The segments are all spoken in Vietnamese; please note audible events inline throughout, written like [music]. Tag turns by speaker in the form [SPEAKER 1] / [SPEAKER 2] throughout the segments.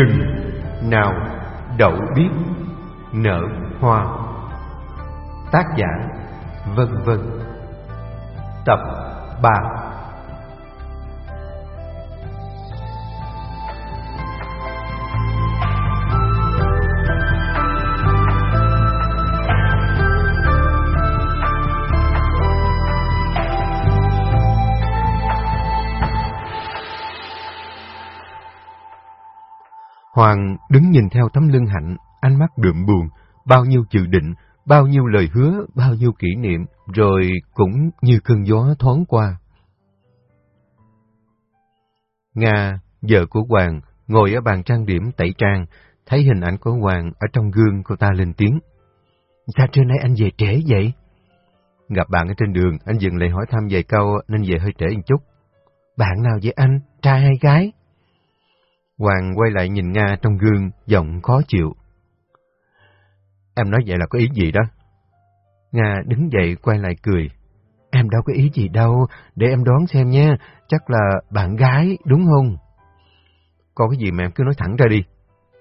[SPEAKER 1] chừng nào đậu biết nở hoa. Tác giả vân vân. Tập 3 Hoàng đứng nhìn theo tấm lưng hạnh, ánh mắt đượm buồn, bao nhiêu dự định, bao nhiêu lời hứa, bao nhiêu kỷ niệm, rồi cũng như cơn gió thoáng qua. Nga, vợ của Hoàng, ngồi ở bàn trang điểm tẩy trang, thấy hình ảnh của Hoàng ở trong gương cô ta lên tiếng. Sao trưa nay anh về trễ vậy? Gặp bạn ở trên đường, anh dừng lại hỏi thăm vài câu nên về hơi trễ một chút. Bạn nào vậy anh? Trai hay gái? Hoàng quay lại nhìn Nga trong gương, giọng khó chịu. Em nói vậy là có ý gì đó? Nga đứng dậy quay lại cười. Em đâu có ý gì đâu, để em đoán xem nha, chắc là bạn gái, đúng không? Có cái gì mà em cứ nói thẳng ra đi.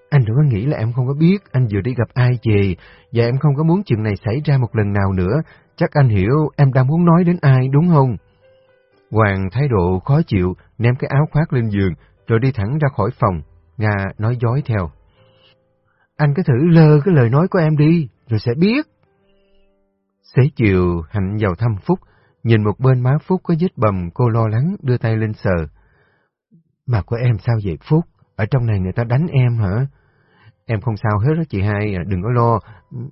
[SPEAKER 1] Anh đừng có nghĩ là em không có biết anh vừa đi gặp ai về, và em không có muốn chuyện này xảy ra một lần nào nữa. Chắc anh hiểu em đang muốn nói đến ai, đúng không? Hoàng thái độ khó chịu, ném cái áo khoác lên giường, rồi đi thẳng ra khỏi phòng. Nga nói dối theo. Anh cứ thử lơ cái lời nói của em đi, rồi sẽ biết. Xế chiều, Hạnh vào thăm Phúc, nhìn một bên má Phúc có vết bầm, cô lo lắng, đưa tay lên sờ. Mặt của em sao vậy Phúc? Ở trong này người ta đánh em hả? Em không sao hết đó chị hai, à, đừng có lo.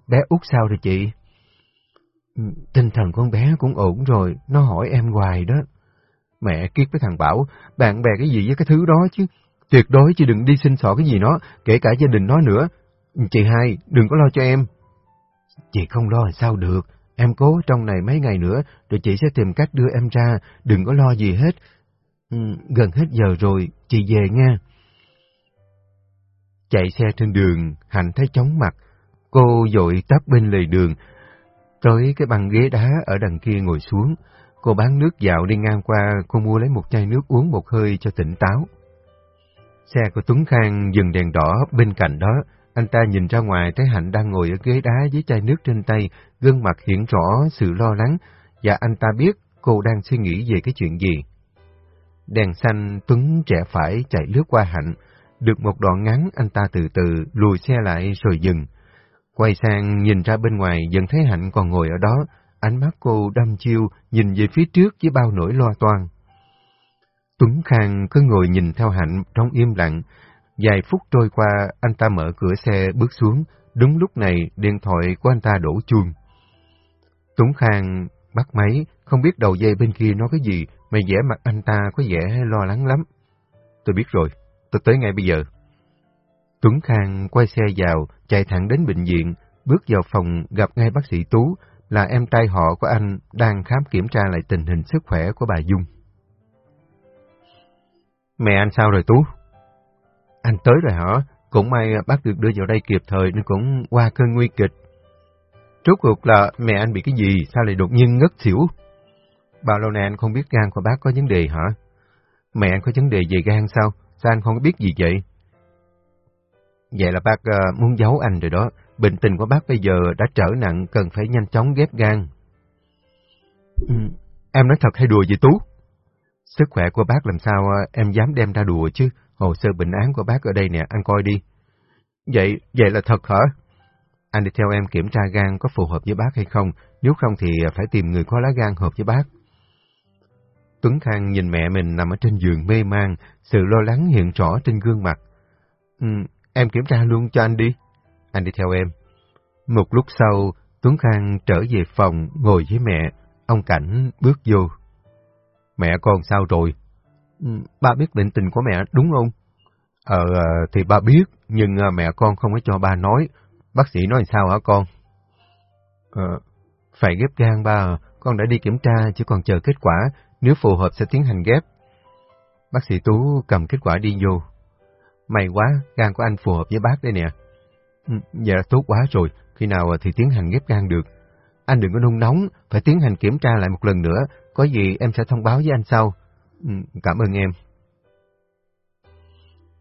[SPEAKER 1] Bé út sao rồi chị? Tinh thần con bé cũng ổn rồi, nó hỏi em hoài đó. Mẹ kiết với thằng Bảo, bạn bè cái gì với cái thứ đó chứ. Tuyệt đối chứ đừng đi xin xỏ cái gì nó, kể cả gia đình nó nữa. Chị hai, đừng có lo cho em. Chị không lo sao được, em cố trong này mấy ngày nữa, rồi chị sẽ tìm cách đưa em ra, đừng có lo gì hết. Ừ, gần hết giờ rồi, chị về nha. Chạy xe trên đường, Hạnh thấy chóng mặt. Cô dội tắp bên lề đường, tới cái băng ghế đá ở đằng kia ngồi xuống. Cô bán nước dạo đi ngang qua, cô mua lấy một chai nước uống một hơi cho tỉnh táo. Xe của Tuấn Khang dừng đèn đỏ bên cạnh đó, anh ta nhìn ra ngoài thấy Hạnh đang ngồi ở ghế đá với chai nước trên tay, gương mặt hiện rõ sự lo lắng, và anh ta biết cô đang suy nghĩ về cái chuyện gì. Đèn xanh Tuấn trẻ phải chạy lướt qua Hạnh, được một đoạn ngắn anh ta từ từ lùi xe lại rồi dừng. Quay sang nhìn ra bên ngoài vẫn thấy Hạnh còn ngồi ở đó, ánh mắt cô đăm chiêu nhìn về phía trước với bao nỗi lo toan. Tuấn Khang cứ ngồi nhìn theo Hạnh trong im lặng. Vài phút trôi qua, anh ta mở cửa xe bước xuống. Đúng lúc này, điện thoại của anh ta đổ chuông. Tuấn Khang bắt máy, không biết đầu dây bên kia nói cái gì, Mày vẻ mặt anh ta có vẻ lo lắng lắm. Tôi biết rồi, tôi tới ngay bây giờ. Tuấn Khang quay xe vào, chạy thẳng đến bệnh viện, bước vào phòng gặp ngay bác sĩ Tú, là em trai họ của anh đang khám kiểm tra lại tình hình sức khỏe của bà Dung. Mẹ anh sao rồi Tú? Anh tới rồi hả? Cũng may bác được đưa vào đây kịp thời nên cũng qua cơn nguy kịch. Rốt cuộc là mẹ anh bị cái gì? Sao lại đột nhiên ngất xỉu? Bao lâu nay anh không biết gan của bác có vấn đề hả? Mẹ anh có vấn đề về gan sao? Sao anh không biết gì vậy? Vậy là bác uh, muốn giấu anh rồi đó. Bệnh tình của bác bây giờ đã trở nặng, cần phải nhanh chóng ghép gan. Ừ, em nói thật hay đùa vậy Tú? Sức khỏe của bác làm sao em dám đem ra đùa chứ? Hồ sơ bệnh án của bác ở đây nè, anh coi đi. Vậy, vậy là thật hả? Anh đi theo em kiểm tra gan có phù hợp với bác hay không, nếu không thì phải tìm người có lá gan hợp với bác. Tuấn Khang nhìn mẹ mình nằm ở trên giường mê man, sự lo lắng hiện rõ trên gương mặt. Ừ, em kiểm tra luôn cho anh đi. Anh đi theo em. Một lúc sau, Tuấn Khang trở về phòng, ngồi với mẹ. Ông Cảnh bước vô. Mẹ con sao rồi? Ừ, ba biết bệnh tình của mẹ đúng không? Ờ, ờ thì ba biết, nhưng ờ, mẹ con không có cho ba nói. Bác sĩ nói sao hả con? Ờ, phải ghép gan ba, con đã đi kiểm tra, chỉ còn chờ kết quả, nếu phù hợp sẽ tiến hành ghép. Bác sĩ Tú cầm kết quả đi vô. May quá, gan của anh phù hợp với bác đây nè. Dạ tốt quá rồi, khi nào à thì tiến hành ghép gan được. Anh đừng có nung nóng, phải tiến hành kiểm tra lại một lần nữa, có gì em sẽ thông báo với anh sau. Ừ, cảm ơn em.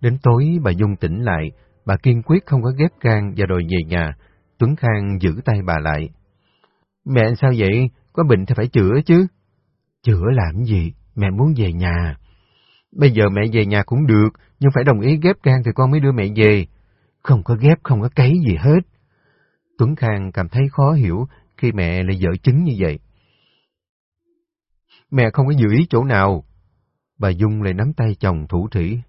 [SPEAKER 1] Đến tối bà Dung tỉnh lại, bà kiên quyết không có ghép gan và đòi về nhà. Tuấn Khang giữ tay bà lại. Mẹ sao vậy? Có bệnh thì phải chữa chứ. Chữa làm gì? Mẹ muốn về nhà. Bây giờ mẹ về nhà cũng được, nhưng phải đồng ý ghép gan thì con mới đưa mẹ về. Không có ghép, không có cấy gì hết. Tuấn Khang cảm thấy khó hiểu khi mẹ lại dở chứng như vậy. Mẹ không có dự ý chỗ nào. Bà Dung lại nắm tay chồng thủ thủy.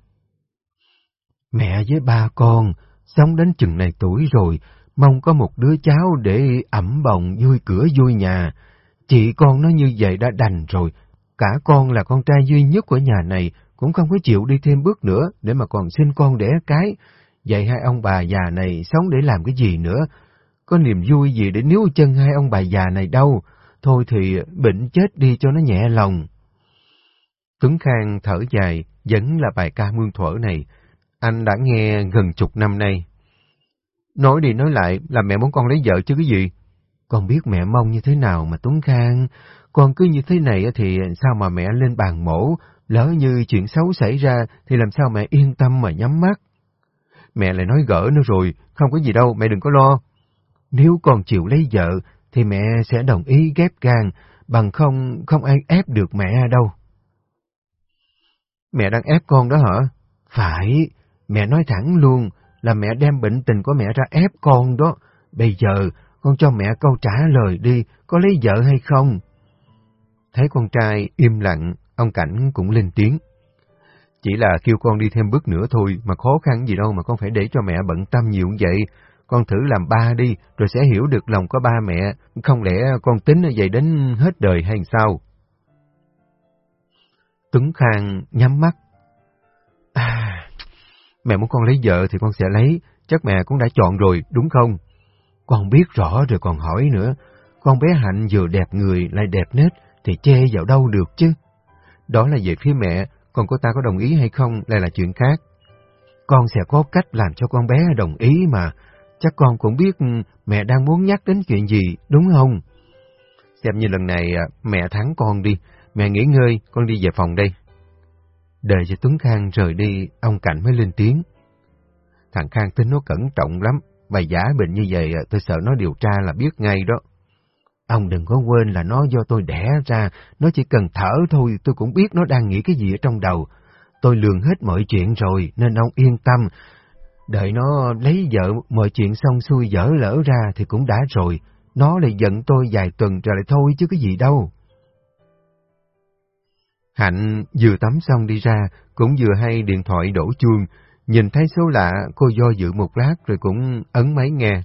[SPEAKER 1] Mẹ với ba con, sống đến chừng này tuổi rồi, mong có một đứa cháu để ẩm bồng vui cửa vui nhà. Chị con nó như vậy đã đành rồi, cả con là con trai duy nhất của nhà này, cũng không có chịu đi thêm bước nữa để mà còn sinh con đẻ cái. Vậy hai ông bà già này sống để làm cái gì nữa? Có niềm vui gì để níu chân hai ông bà già này đâu? Thôi thì bệnh chết đi cho nó nhẹ lòng. Tuấn Khang thở dài, vẫn là bài ca mương thuở này. Anh đã nghe gần chục năm nay. Nói đi nói lại là mẹ muốn con lấy vợ chứ cái gì? Con biết mẹ mong như thế nào mà Tuấn Khang. Con cứ như thế này thì sao mà mẹ lên bàn mổ, lỡ như chuyện xấu xảy ra thì làm sao mẹ yên tâm mà nhắm mắt. Mẹ lại nói gỡ nữa rồi, không có gì đâu, mẹ đừng có lo. Nếu con chịu lấy vợ thì mẹ sẽ đồng ý ghép gan, bằng không không ai ép được mẹ đâu. Mẹ đang ép con đó hả? Phải, mẹ nói thẳng luôn là mẹ đem bệnh tình của mẹ ra ép con đó. Bây giờ con cho mẹ câu trả lời đi, có lấy vợ hay không? Thấy con trai im lặng, ông Cảnh cũng lên tiếng. Chỉ là kêu con đi thêm bước nữa thôi, mà khó khăn gì đâu mà con phải để cho mẹ bận tâm nhiều như vậy. Con thử làm ba đi, rồi sẽ hiểu được lòng của ba mẹ, không lẽ con tính vậy đến hết đời hay sao? Tuấn Khang nhắm mắt. À, mẹ muốn con lấy vợ thì con sẽ lấy, chắc mẹ cũng đã chọn rồi, đúng không? Con biết rõ rồi còn hỏi nữa, con bé Hạnh vừa đẹp người lại đẹp nết thì che vào đâu được chứ. Đó là về phía mẹ, còn cô ta có đồng ý hay không lại là chuyện khác. Con sẽ có cách làm cho con bé đồng ý mà, chắc con cũng biết ừ, mẹ đang muốn nhắc đến chuyện gì, đúng không? Xem như lần này à, mẹ thắng con đi, mẹ nghỉ ngơi, con đi về phòng đây. Đợi cho Tuấn Khang rời đi, ông Cảnh mới lên tiếng. Thằng Khang tính nó cẩn trọng lắm, bài giả bệnh như vậy à, tôi sợ nó điều tra là biết ngay đó. Ông đừng có quên là nó do tôi đẻ ra, nó chỉ cần thở thôi tôi cũng biết nó đang nghĩ cái gì ở trong đầu. Tôi lường hết mọi chuyện rồi nên ông yên tâm. Đợi nó lấy vợ mọi chuyện xong xuôi dở lỡ ra thì cũng đã rồi. Nó lại giận tôi vài tuần rồi lại thôi chứ cái gì đâu. Hạnh vừa tắm xong đi ra, cũng vừa hay điện thoại đổ chuông. Nhìn thấy số lạ, cô do dự một lát rồi cũng ấn máy nghe.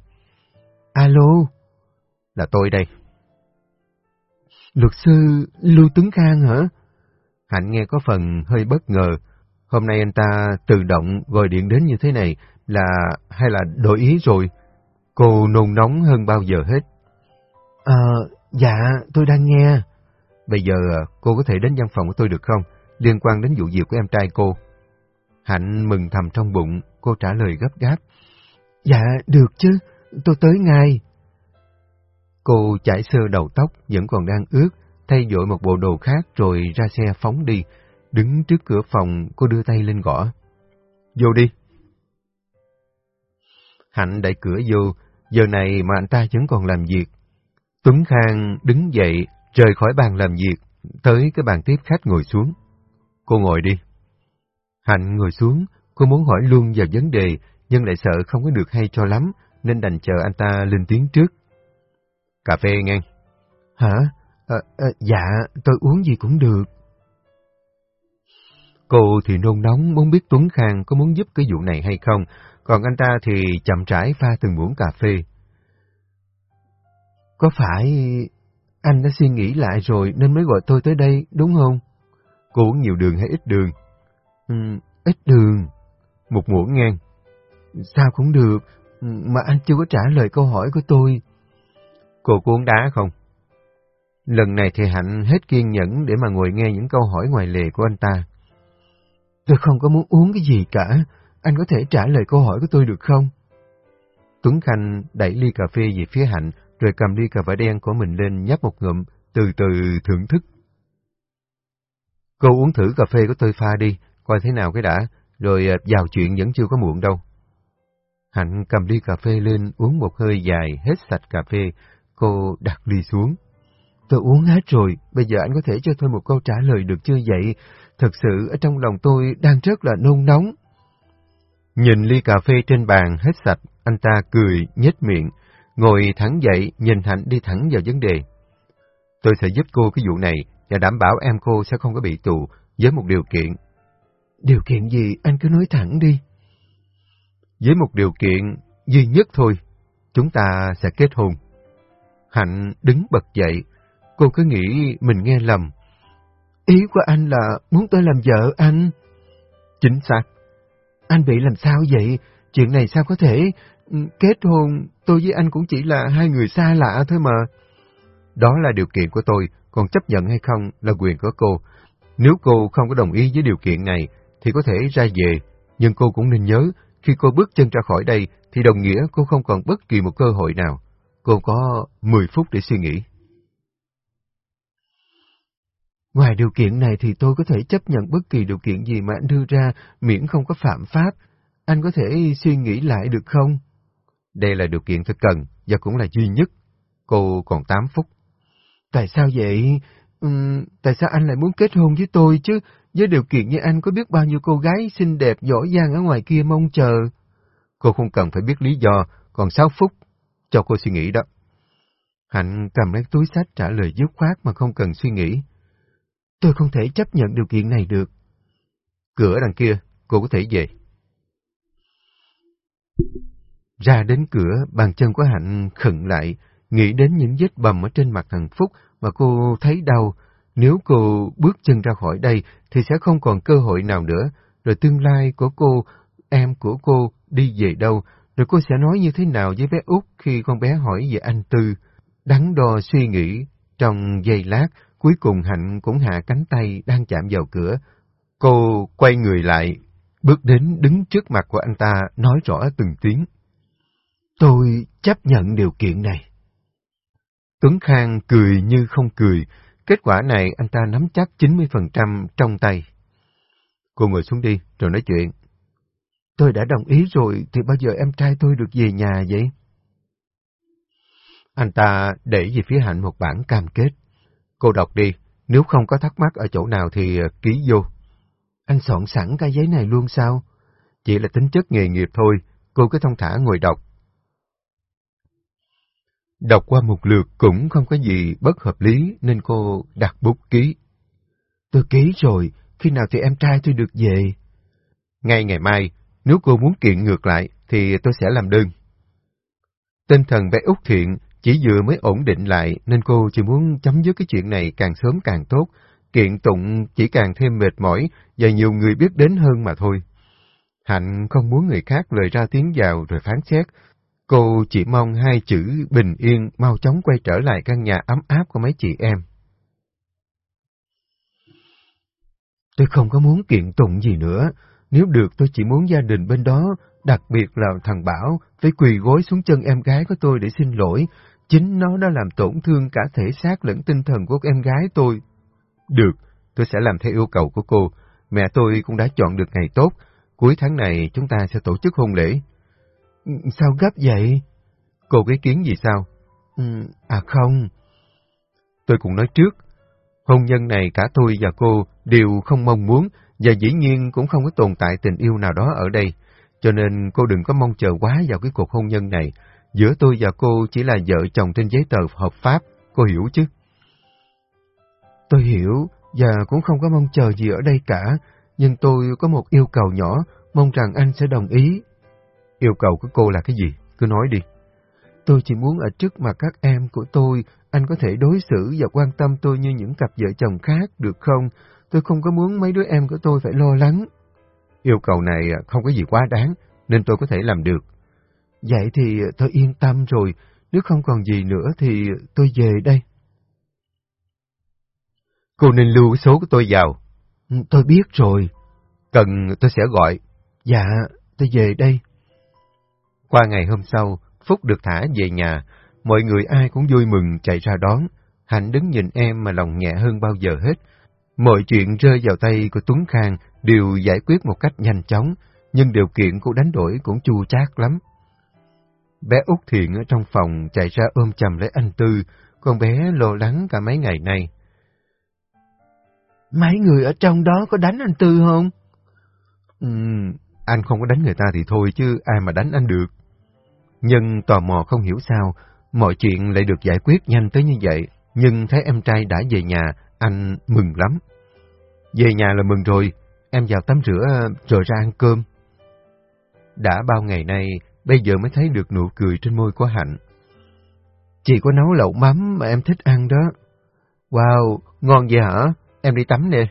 [SPEAKER 1] Alo? Là tôi đây. Luật sư Lưu Tuấn Khang hả? Hạnh nghe có phần hơi bất ngờ. Hôm nay anh ta tự động gọi điện đến như thế này là hay là đổi ý rồi? Cô nôn nóng hơn bao giờ hết. À, dạ, tôi đang nghe. Bây giờ cô có thể đến văn phòng của tôi được không? Liên quan đến vụ việc của em trai cô. Hạnh mừng thầm trong bụng, cô trả lời gấp gáp. Dạ, được chứ, tôi tới ngay. Cô chải sơ đầu tóc vẫn còn đang ướt, thay dội một bộ đồ khác rồi ra xe phóng đi. Đứng trước cửa phòng, cô đưa tay lên gõ. Vô đi. Hạnh đẩy cửa vô, giờ này mà anh ta vẫn còn làm việc. Tuấn Khang đứng dậy, rời khỏi bàn làm việc, tới cái bàn tiếp khách ngồi xuống. Cô ngồi đi. Hạnh ngồi xuống, cô muốn hỏi luôn vào vấn đề, nhưng lại sợ không có được hay cho lắm, nên đành chờ anh ta lên tiếng trước. Cà phê nghe. Hả? À, à, dạ, tôi uống gì cũng được. Cô thì nôn nóng muốn biết Tuấn Khang có muốn giúp cái vụ này hay không, còn anh ta thì chậm rãi pha từng muỗng cà phê. Có phải anh đã suy nghĩ lại rồi nên mới gọi tôi tới đây, đúng không? Cô uống nhiều đường hay ít đường? Ừ, ít đường. Một muỗng ngang. Sao cũng được, mà anh chưa có trả lời câu hỏi của tôi. Cô có uống đá không? Lần này thì Hạnh hết kiên nhẫn để mà ngồi nghe những câu hỏi ngoài lề của anh ta. Tôi không có muốn uống cái gì cả, anh có thể trả lời câu hỏi của tôi được không? Tuấn Khanh đẩy ly cà phê về phía Hạnh, rồi cầm ly cà vả đen của mình lên nhấp một ngụm, từ từ thưởng thức. Cô uống thử cà phê của tôi pha đi, coi thế nào cái đã, rồi à, vào chuyện vẫn chưa có muộn đâu. Hạnh cầm ly cà phê lên, uống một hơi dài, hết sạch cà phê. Cô đặt ly xuống. Tôi uống hết rồi, bây giờ anh có thể cho tôi một câu trả lời được chưa vậy? Thật sự ở trong lòng tôi đang rất là nôn nóng. Nhìn ly cà phê trên bàn hết sạch, anh ta cười, nhếch miệng, ngồi thẳng dậy, nhìn Hạnh đi thẳng vào vấn đề. Tôi sẽ giúp cô cái vụ này và đảm bảo em cô sẽ không có bị tù với một điều kiện. Điều kiện gì anh cứ nói thẳng đi. Với một điều kiện duy nhất thôi, chúng ta sẽ kết hôn. Hạnh đứng bật dậy, cô cứ nghĩ mình nghe lầm. Ý của anh là muốn tôi làm vợ anh. Chính xác. Anh bị làm sao vậy? Chuyện này sao có thể... Ừ, kết hôn, tôi với anh cũng chỉ là hai người xa lạ thôi mà. Đó là điều kiện của tôi, còn chấp nhận hay không là quyền của cô. Nếu cô không có đồng ý với điều kiện này, thì có thể ra về, nhưng cô cũng nên nhớ, khi cô bước chân ra khỏi đây, thì đồng nghĩa cô không còn bất kỳ một cơ hội nào. Cô có 10 phút để suy nghĩ. Ngoài điều kiện này thì tôi có thể chấp nhận bất kỳ điều kiện gì mà anh đưa ra, miễn không có phạm pháp. Anh có thể suy nghĩ lại được không? Đây là điều kiện tôi cần, và cũng là duy nhất. Cô còn 8 phút. Tại sao vậy? Uhm, tại sao anh lại muốn kết hôn với tôi chứ? Với điều kiện như anh có biết bao nhiêu cô gái xinh đẹp, giỏi giang ở ngoài kia mong chờ. Cô không cần phải biết lý do, còn 6 phút, cho cô suy nghĩ đó. Hạnh cầm lấy túi sách trả lời dứt khoát mà không cần suy nghĩ. Tôi không thể chấp nhận điều kiện này được. Cửa đằng kia, cô có thể về. Ra đến cửa, bàn chân của Hạnh khựng lại, nghĩ đến những vết bầm ở trên mặt hạnh Phúc mà cô thấy đau. Nếu cô bước chân ra khỏi đây thì sẽ không còn cơ hội nào nữa, rồi tương lai của cô, em của cô đi về đâu, rồi cô sẽ nói như thế nào với bé Út khi con bé hỏi về anh Tư. Đắn đo suy nghĩ, trong giây lát, cuối cùng Hạnh cũng hạ cánh tay đang chạm vào cửa. Cô quay người lại, bước đến đứng trước mặt của anh ta, nói rõ từng tiếng. Tôi chấp nhận điều kiện này. Tuấn Khang cười như không cười, kết quả này anh ta nắm chắc 90% trong tay. Cô ngồi xuống đi, rồi nói chuyện. Tôi đã đồng ý rồi, thì bao giờ em trai tôi được về nhà vậy? Anh ta để về phía Hạnh một bản cam kết. Cô đọc đi, nếu không có thắc mắc ở chỗ nào thì ờ, ký vô. Anh soạn sẵn cái giấy này luôn sao? Chỉ là tính chất nghề nghiệp thôi, cô cứ thông thả ngồi đọc. Đọc qua một lượt cũng không có gì bất hợp lý nên cô đặt bút ký. Tôi ký rồi, khi nào thì em trai tôi được về? Ngay ngày mai, nếu cô muốn kiện ngược lại thì tôi sẽ làm đơn. Tinh thần bé Úc Thiện chỉ vừa mới ổn định lại nên cô chỉ muốn chấm dứt cái chuyện này càng sớm càng tốt. Kiện tụng chỉ càng thêm mệt mỏi và nhiều người biết đến hơn mà thôi. Hạnh không muốn người khác lời ra tiếng vào rồi phán xét, Cô chỉ mong hai chữ bình yên mau chóng quay trở lại căn nhà ấm áp của mấy chị em. Tôi không có muốn kiện tụng gì nữa. Nếu được tôi chỉ muốn gia đình bên đó, đặc biệt là thằng Bảo, phải quỳ gối xuống chân em gái của tôi để xin lỗi. Chính nó đã làm tổn thương cả thể xác lẫn tinh thần của em gái tôi. Được, tôi sẽ làm theo yêu cầu của cô. Mẹ tôi cũng đã chọn được ngày tốt. Cuối tháng này chúng ta sẽ tổ chức hôn lễ. Sao gấp vậy? Cô có ý kiến gì sao? Ừ, à không. Tôi cũng nói trước, hôn nhân này cả tôi và cô đều không mong muốn và dĩ nhiên cũng không có tồn tại tình yêu nào đó ở đây. Cho nên cô đừng có mong chờ quá vào cái cuộc hôn nhân này. Giữa tôi và cô chỉ là vợ chồng trên giấy tờ hợp pháp, cô hiểu chứ? Tôi hiểu, và cũng không có mong chờ gì ở đây cả, nhưng tôi có một yêu cầu nhỏ, mong rằng anh sẽ đồng ý. Yêu cầu của cô là cái gì? Cứ nói đi. Tôi chỉ muốn ở trước mặt các em của tôi, anh có thể đối xử và quan tâm tôi như những cặp vợ chồng khác, được không? Tôi không có muốn mấy đứa em của tôi phải lo lắng. Yêu cầu này không có gì quá đáng, nên tôi có thể làm được. Vậy thì tôi yên tâm rồi, nếu không còn gì nữa thì tôi về đây. Cô nên lưu số của tôi vào. Ừ, tôi biết rồi. Cần tôi sẽ gọi. Dạ, tôi về đây. Qua ngày hôm sau, Phúc được thả về nhà, mọi người ai cũng vui mừng chạy ra đón. Hạnh đứng nhìn em mà lòng nhẹ hơn bao giờ hết. Mọi chuyện rơi vào tay của Tuấn Khang đều giải quyết một cách nhanh chóng, nhưng điều kiện của đánh đổi cũng chua chát lắm. Bé Út Thiện ở trong phòng chạy ra ôm chầm lấy anh Tư, con bé lo lắng cả mấy ngày nay.
[SPEAKER 2] Mấy người ở trong đó có đánh anh Tư không?
[SPEAKER 1] Ừ, anh không có đánh người ta thì thôi chứ ai mà đánh anh được. Nhưng tò mò không hiểu sao, mọi chuyện lại được giải quyết nhanh tới như vậy, nhưng thấy em trai đã về nhà, anh mừng lắm. Về nhà là mừng rồi, em vào tắm rửa ờ, rồi ra ăn cơm. Đã bao ngày nay, bây giờ mới thấy được nụ cười trên môi của Hạnh.
[SPEAKER 2] Chị có nấu lẩu mắm mà em thích ăn đó.
[SPEAKER 1] Wow, ngon vậy hả? Em đi tắm nè.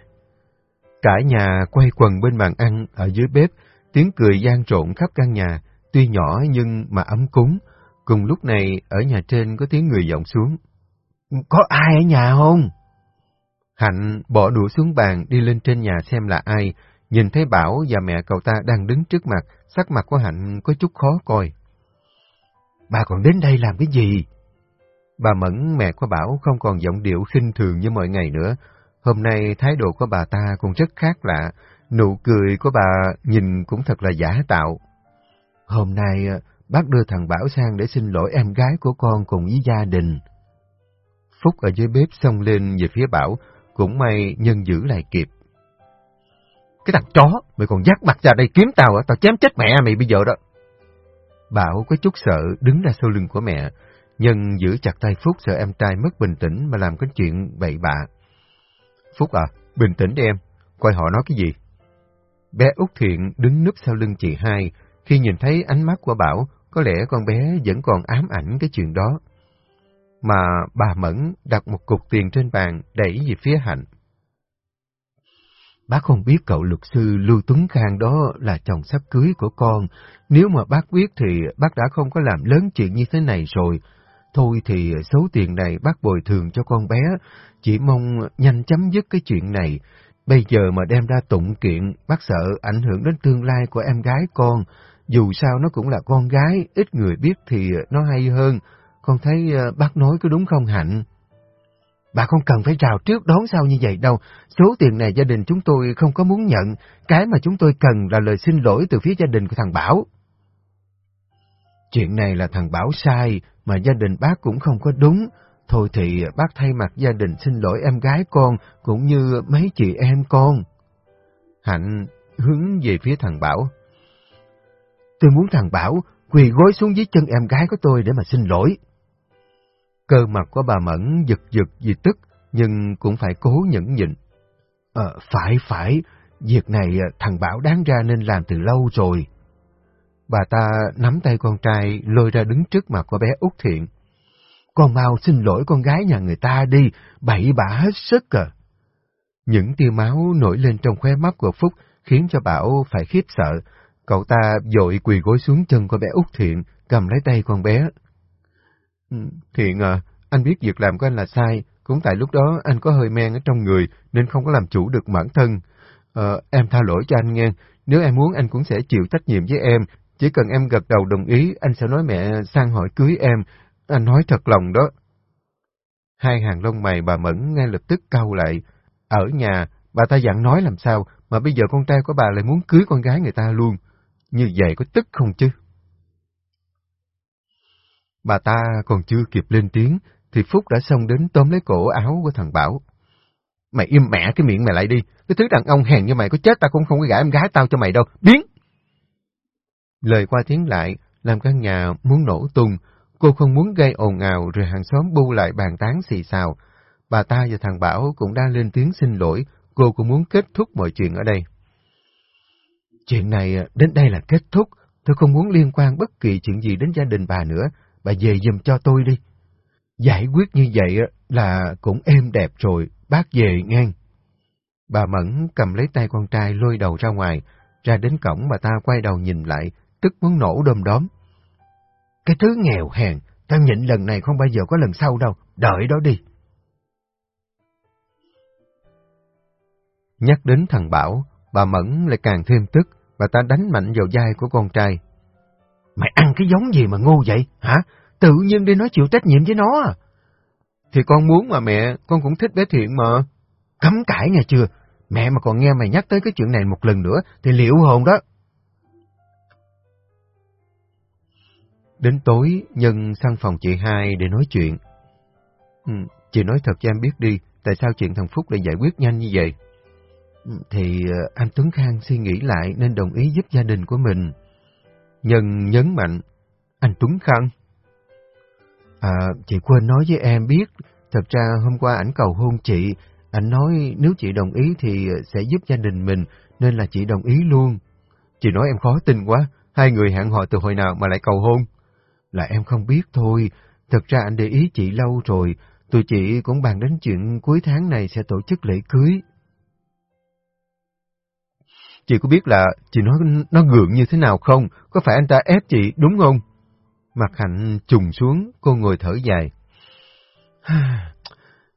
[SPEAKER 1] Cả nhà quay quần bên bàn ăn ở dưới bếp, tiếng cười gian trộn khắp căn nhà, tuy nhỏ nhưng mà ấm cúng. Cùng lúc này, ở nhà trên có tiếng người vọng xuống.
[SPEAKER 2] Có ai ở nhà không?
[SPEAKER 1] Hạnh bỏ đũa xuống bàn đi lên trên nhà xem là ai, nhìn thấy Bảo và mẹ cậu ta đang đứng trước mặt, sắc mặt của Hạnh có chút khó coi.
[SPEAKER 2] Bà còn đến đây làm cái gì?
[SPEAKER 1] Bà Mẫn mẹ của Bảo không còn giọng điệu khinh thường như mọi ngày nữa. Hôm nay thái độ của bà ta cũng rất khác lạ, nụ cười của bà nhìn cũng thật là giả tạo.
[SPEAKER 2] Hôm nay bác đưa thằng Bảo sang để xin lỗi em gái của con cùng với gia đình.
[SPEAKER 1] Phúc ở dưới bếp xông lên về phía Bảo, cũng may nhân giữ lại kịp.
[SPEAKER 2] Cái thằng chó, mày còn dắt mặt ra đây kiếm tao à? Tao chém chết mẹ mày bây giờ đó.
[SPEAKER 1] Bảo có chút sợ đứng ra sau lưng của mẹ, Nhân giữ chặt tay Phúc sợ em trai mất bình tĩnh mà làm cái chuyện bậy bạ. Phúc à, bình tĩnh đi em, coi họ nói cái gì. Bé Út Thiện đứng núp sau lưng chị hai, khi nhìn thấy ánh mắt của Bảo, có lẽ con bé vẫn còn ám ảnh cái chuyện đó. Mà bà Mẫn đặt một cục tiền trên bàn đẩy về phía Hạnh.
[SPEAKER 2] Bác không biết cậu luật sư Lưu Tuấn Khang đó là chồng sắp cưới của con. Nếu mà bác biết thì bác đã không có làm lớn chuyện như thế này rồi. Thôi thì số tiền này bác bồi thường cho con bé, chỉ mong nhanh chấm dứt cái chuyện này. Bây giờ mà đem ra tụng kiện, bác sợ ảnh hưởng đến tương lai của em gái con. Dù sao nó cũng là con gái, ít người biết thì nó hay hơn. Con thấy ờ, bác nói có đúng không Hạnh? Bà không cần phải rào trước đón sau như vậy đâu. Số tiền này gia đình chúng tôi không có muốn nhận. Cái mà chúng tôi cần là lời xin lỗi từ phía gia đình của thằng Bảo. Chuyện này là thằng Bảo sai, mà gia đình bác cũng không có đúng. Thôi thì bác thay mặt gia đình xin lỗi em gái con, cũng như mấy chị em con.
[SPEAKER 1] Hạnh hướng về phía thằng Bảo.
[SPEAKER 2] Tôi muốn thằng Bảo quỳ gối xuống dưới chân em gái của tôi để mà xin lỗi.
[SPEAKER 1] Cơ mặt của bà Mẫn giật giật vì tức, nhưng cũng phải cố nhẫn nhịn.
[SPEAKER 2] Ờ, phải phải, việc này ờ, thằng Bảo đáng ra nên làm từ lâu rồi.
[SPEAKER 1] Bà ta nắm tay con trai lôi ra đứng trước mặt của bé Út Thiện.
[SPEAKER 2] Con mau xin lỗi con gái nhà người ta đi, bậy bạ hết sức à.
[SPEAKER 1] Những tia máu nổi lên trong khóe mắt của Phúc khiến cho Bảo phải khiếp sợ. Cậu ta dội quỳ gối xuống chân của bé Út Thiện, cầm lấy tay con bé. Ừ, thiện à, anh biết việc làm của anh là sai, cũng tại lúc đó anh có hơi men ở trong người nên không có làm chủ được bản thân. Ờ, em tha lỗi cho anh nghe, nếu em muốn anh cũng sẽ chịu trách nhiệm với em, chỉ cần em gật đầu đồng ý, anh sẽ nói mẹ sang hỏi cưới em. Anh nói thật lòng đó. Hai hàng lông mày bà Mẫn ngay lập tức cau lại. Ở nhà, bà ta dặn nói làm sao, mà bây giờ con trai của bà lại muốn cưới con gái người ta luôn. Như vậy có tức không chứ? Bà ta còn chưa kịp lên tiếng, thì Phúc đã xông đến tóm lấy cổ áo của thằng Bảo. Mày im mẹ cái miệng mày lại đi, cái thứ đàn ông hèn như mày có chết tao cũng không có gả em gái tao cho mày đâu, biến! Lời qua tiếng lại, làm căn nhà muốn nổ tung, cô không muốn gây ồn ào rồi hàng xóm bu lại bàn tán xì xào. Bà ta và thằng Bảo cũng đang lên tiếng xin lỗi, cô cũng muốn kết thúc mọi chuyện ở đây.
[SPEAKER 2] Chuyện này đến đây là kết thúc, tôi không muốn liên quan bất kỳ chuyện gì đến gia đình bà nữa, bà về giùm cho tôi đi. Giải quyết như vậy là cũng êm đẹp rồi, bác về ngang.
[SPEAKER 1] Bà Mẫn cầm lấy tay con trai lôi đầu ra ngoài, ra đến cổng bà ta quay đầu nhìn lại, tức muốn nổ đom đóm.
[SPEAKER 2] Cái thứ nghèo hèn, tao nhịn lần này không bao giờ có lần sau đâu, đợi đó đi.
[SPEAKER 1] Nhắc đến thằng Bảo, bà Mẫn lại càng thêm tức, bà ta đánh mạnh vào vai của con trai.
[SPEAKER 2] Mày ăn cái giống gì mà ngu vậy, hả? Tự nhiên đi nói chịu trách nhiệm với nó à?
[SPEAKER 1] Thì con muốn mà mẹ, con cũng thích bé Thiện mà.
[SPEAKER 2] cấm cãi nghe chưa? Mẹ mà còn nghe mày nhắc tới cái chuyện này một lần nữa thì liệu hồn đó.
[SPEAKER 1] Đến tối, Nhân sang phòng chị hai để nói chuyện. Ừ, chị nói thật cho em biết đi, tại sao chuyện thằng Phúc lại giải quyết nhanh như vậy?
[SPEAKER 2] Ừ, thì ờ, anh Tuấn Khang suy nghĩ lại nên đồng ý giúp gia đình của mình.
[SPEAKER 1] Nhân nhấn mạnh, anh Tuấn Khang.
[SPEAKER 2] À, chị quên nói với em biết, thật ra hôm qua ảnh cầu hôn chị, ảnh nói nếu chị đồng ý thì sẽ giúp gia đình mình, nên là chị đồng ý luôn.
[SPEAKER 1] Chị nói em khó tin quá, hai người hẹn hò từ hồi nào mà lại cầu hôn?
[SPEAKER 2] Là em không biết thôi, thật ra anh để ý chị lâu rồi, tụi chị cũng bàn đến chuyện cuối tháng này sẽ tổ chức lễ cưới.
[SPEAKER 1] Chị có biết là chị nói nó gượng như thế nào không? Có phải anh ta ép chị đúng không?
[SPEAKER 2] Mặt hạnh trùng xuống, cô ngồi thở dài. [sighs]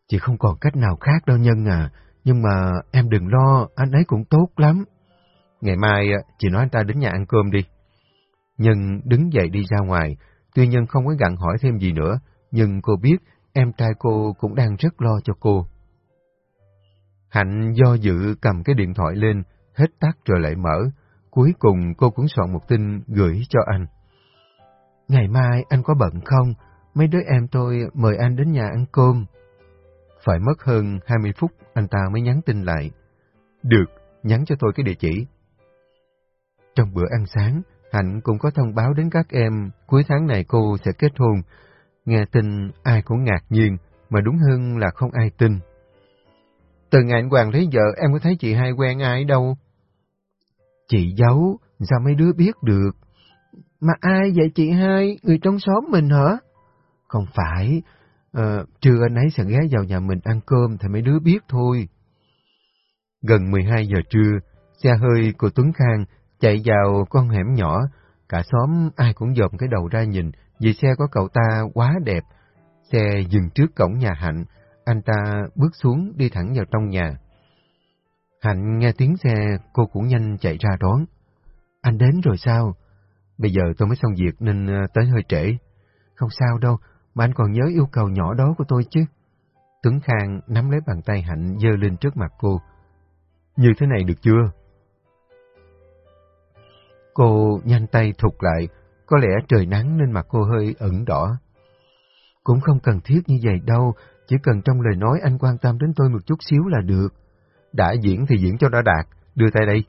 [SPEAKER 2] chị không còn cách nào khác đâu Nhân à, nhưng mà em đừng lo, anh ấy cũng tốt lắm.
[SPEAKER 1] Ngày mai à, chị nói anh ta đến nhà ăn cơm đi.
[SPEAKER 2] Nhân đứng dậy đi ra ngoài, tuy Nhân không có gặn hỏi thêm gì nữa, nhưng cô biết em trai cô cũng đang rất lo cho cô. Hạnh do dự cầm cái điện thoại lên, hết tắt rồi lại mở. Cuối cùng cô cũng soạn một tin gửi cho anh. Ngày mai anh có bận không? Mấy đứa em tôi mời anh đến nhà ăn cơm.
[SPEAKER 1] Phải mất hơn 20 phút anh ta mới nhắn tin lại. Được, nhắn cho tôi cái địa chỉ.
[SPEAKER 2] Trong bữa ăn sáng, Hạnh cũng có thông báo đến các em cuối tháng này cô sẽ kết hôn. Nghe tin ai cũng ngạc nhiên, mà đúng hơn là không ai tin.
[SPEAKER 1] Từ ngày anh Hoàng lấy vợ em có thấy chị hai quen ai đâu.
[SPEAKER 2] Chị giấu, sao mấy đứa biết được? Mà ai vậy chị hai, người trong xóm mình hả? Không phải, à, trưa anh ấy sẽ ghé vào nhà mình ăn cơm thì mấy đứa biết thôi.
[SPEAKER 1] Gần 12 giờ trưa, xe hơi của Tuấn Khang chạy vào con hẻm nhỏ, cả xóm ai cũng dòm cái đầu ra nhìn vì xe của cậu ta quá đẹp. Xe dừng trước cổng nhà Hạnh, anh ta bước xuống đi thẳng vào trong nhà.
[SPEAKER 2] Hạnh nghe tiếng xe, cô cũng nhanh chạy ra đón. Anh đến rồi sao?
[SPEAKER 1] Bây giờ tôi mới xong việc nên ờ, tới hơi trễ.
[SPEAKER 2] Không sao đâu, mà anh còn nhớ yêu cầu nhỏ đó của tôi chứ.
[SPEAKER 1] Tuấn Khang nắm lấy bàn tay Hạnh dơ lên trước mặt cô. Như thế này được chưa?
[SPEAKER 2] Cô nhanh tay thụt lại, có lẽ trời nắng nên mặt cô hơi ẩn đỏ. Cũng không cần thiết như vậy đâu, chỉ cần trong lời nói anh quan tâm đến tôi một chút xíu là được.
[SPEAKER 1] Đã diễn thì diễn cho đã đạt, đưa tay đây.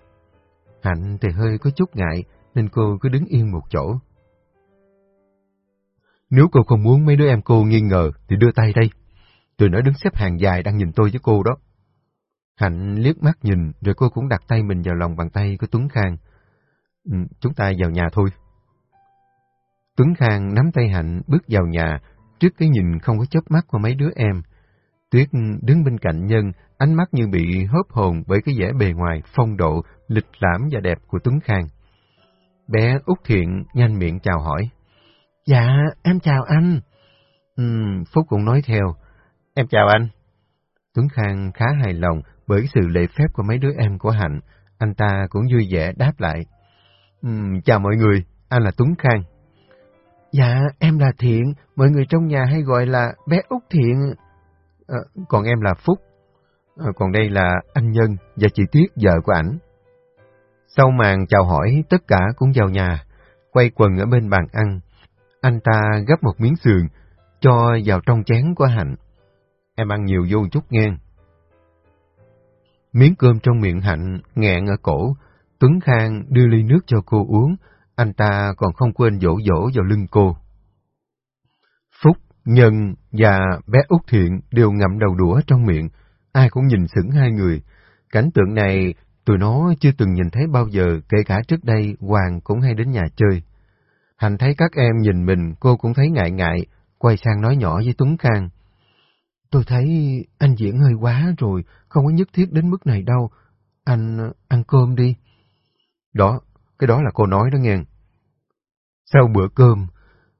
[SPEAKER 2] Hạnh thì hơi có chút ngại, nên cô cứ đứng yên một chỗ.
[SPEAKER 1] Nếu cô không muốn mấy đứa em cô nghi ngờ, thì đưa tay đây. Tụi nó đứng xếp hàng dài đang nhìn tôi với cô đó.
[SPEAKER 2] Hạnh liếc mắt nhìn, rồi cô cũng đặt tay mình vào lòng bàn tay của Tuấn Khang.
[SPEAKER 1] Ừ, chúng ta vào nhà thôi.
[SPEAKER 2] Tuấn Khang nắm tay Hạnh bước vào nhà, trước cái nhìn không có chớp mắt của mấy đứa em. Tuyết đứng bên cạnh Nhân, ánh mắt như bị hớp hồn bởi cái vẻ bề ngoài phong độ, lịch lãm và đẹp của Tuấn Khang. Bé Út Thiện nhanh miệng chào hỏi. Dạ, em chào anh.
[SPEAKER 1] Ừm, Phúc cũng nói theo. Em chào anh.
[SPEAKER 2] Tuấn Khang khá hài lòng bởi sự lễ phép của mấy đứa em của Hạnh. Anh ta cũng vui vẻ đáp lại.
[SPEAKER 1] Ừm, chào mọi người, anh là Tuấn Khang.
[SPEAKER 2] Dạ, em là Thiện, mọi người trong nhà hay gọi là bé Út Thiện.
[SPEAKER 1] À, còn em là Phúc. Ờ, còn đây là anh Nhân và chị Tuyết vợ của ảnh. Sau màn chào hỏi, tất cả cũng vào nhà, quay quần ở bên bàn ăn. Anh ta gấp một miếng sườn, cho vào trong chén của Hạnh. Em ăn nhiều vô chút nghe. Miếng cơm trong miệng Hạnh nghẹn ở cổ, Tuấn Khang đưa ly nước cho cô uống, anh ta còn không quên dỗ dỗ vào lưng cô. Phúc, Nhân và bé Út Thiện đều ngậm đầu đũa trong miệng, ai cũng nhìn sững hai người. Cảnh tượng này tụi nó chưa từng nhìn thấy bao giờ, kể cả trước đây Hoàng cũng hay đến nhà chơi. Hành thấy các em nhìn mình, cô cũng thấy ngại ngại, quay sang nói nhỏ với Tuấn Khang.
[SPEAKER 2] Tôi thấy anh diễn hơi quá rồi, không có nhất thiết đến mức này đâu. Anh ăn cơm đi.
[SPEAKER 1] Đó, cái đó là cô nói đó nghe. Sau bữa cơm,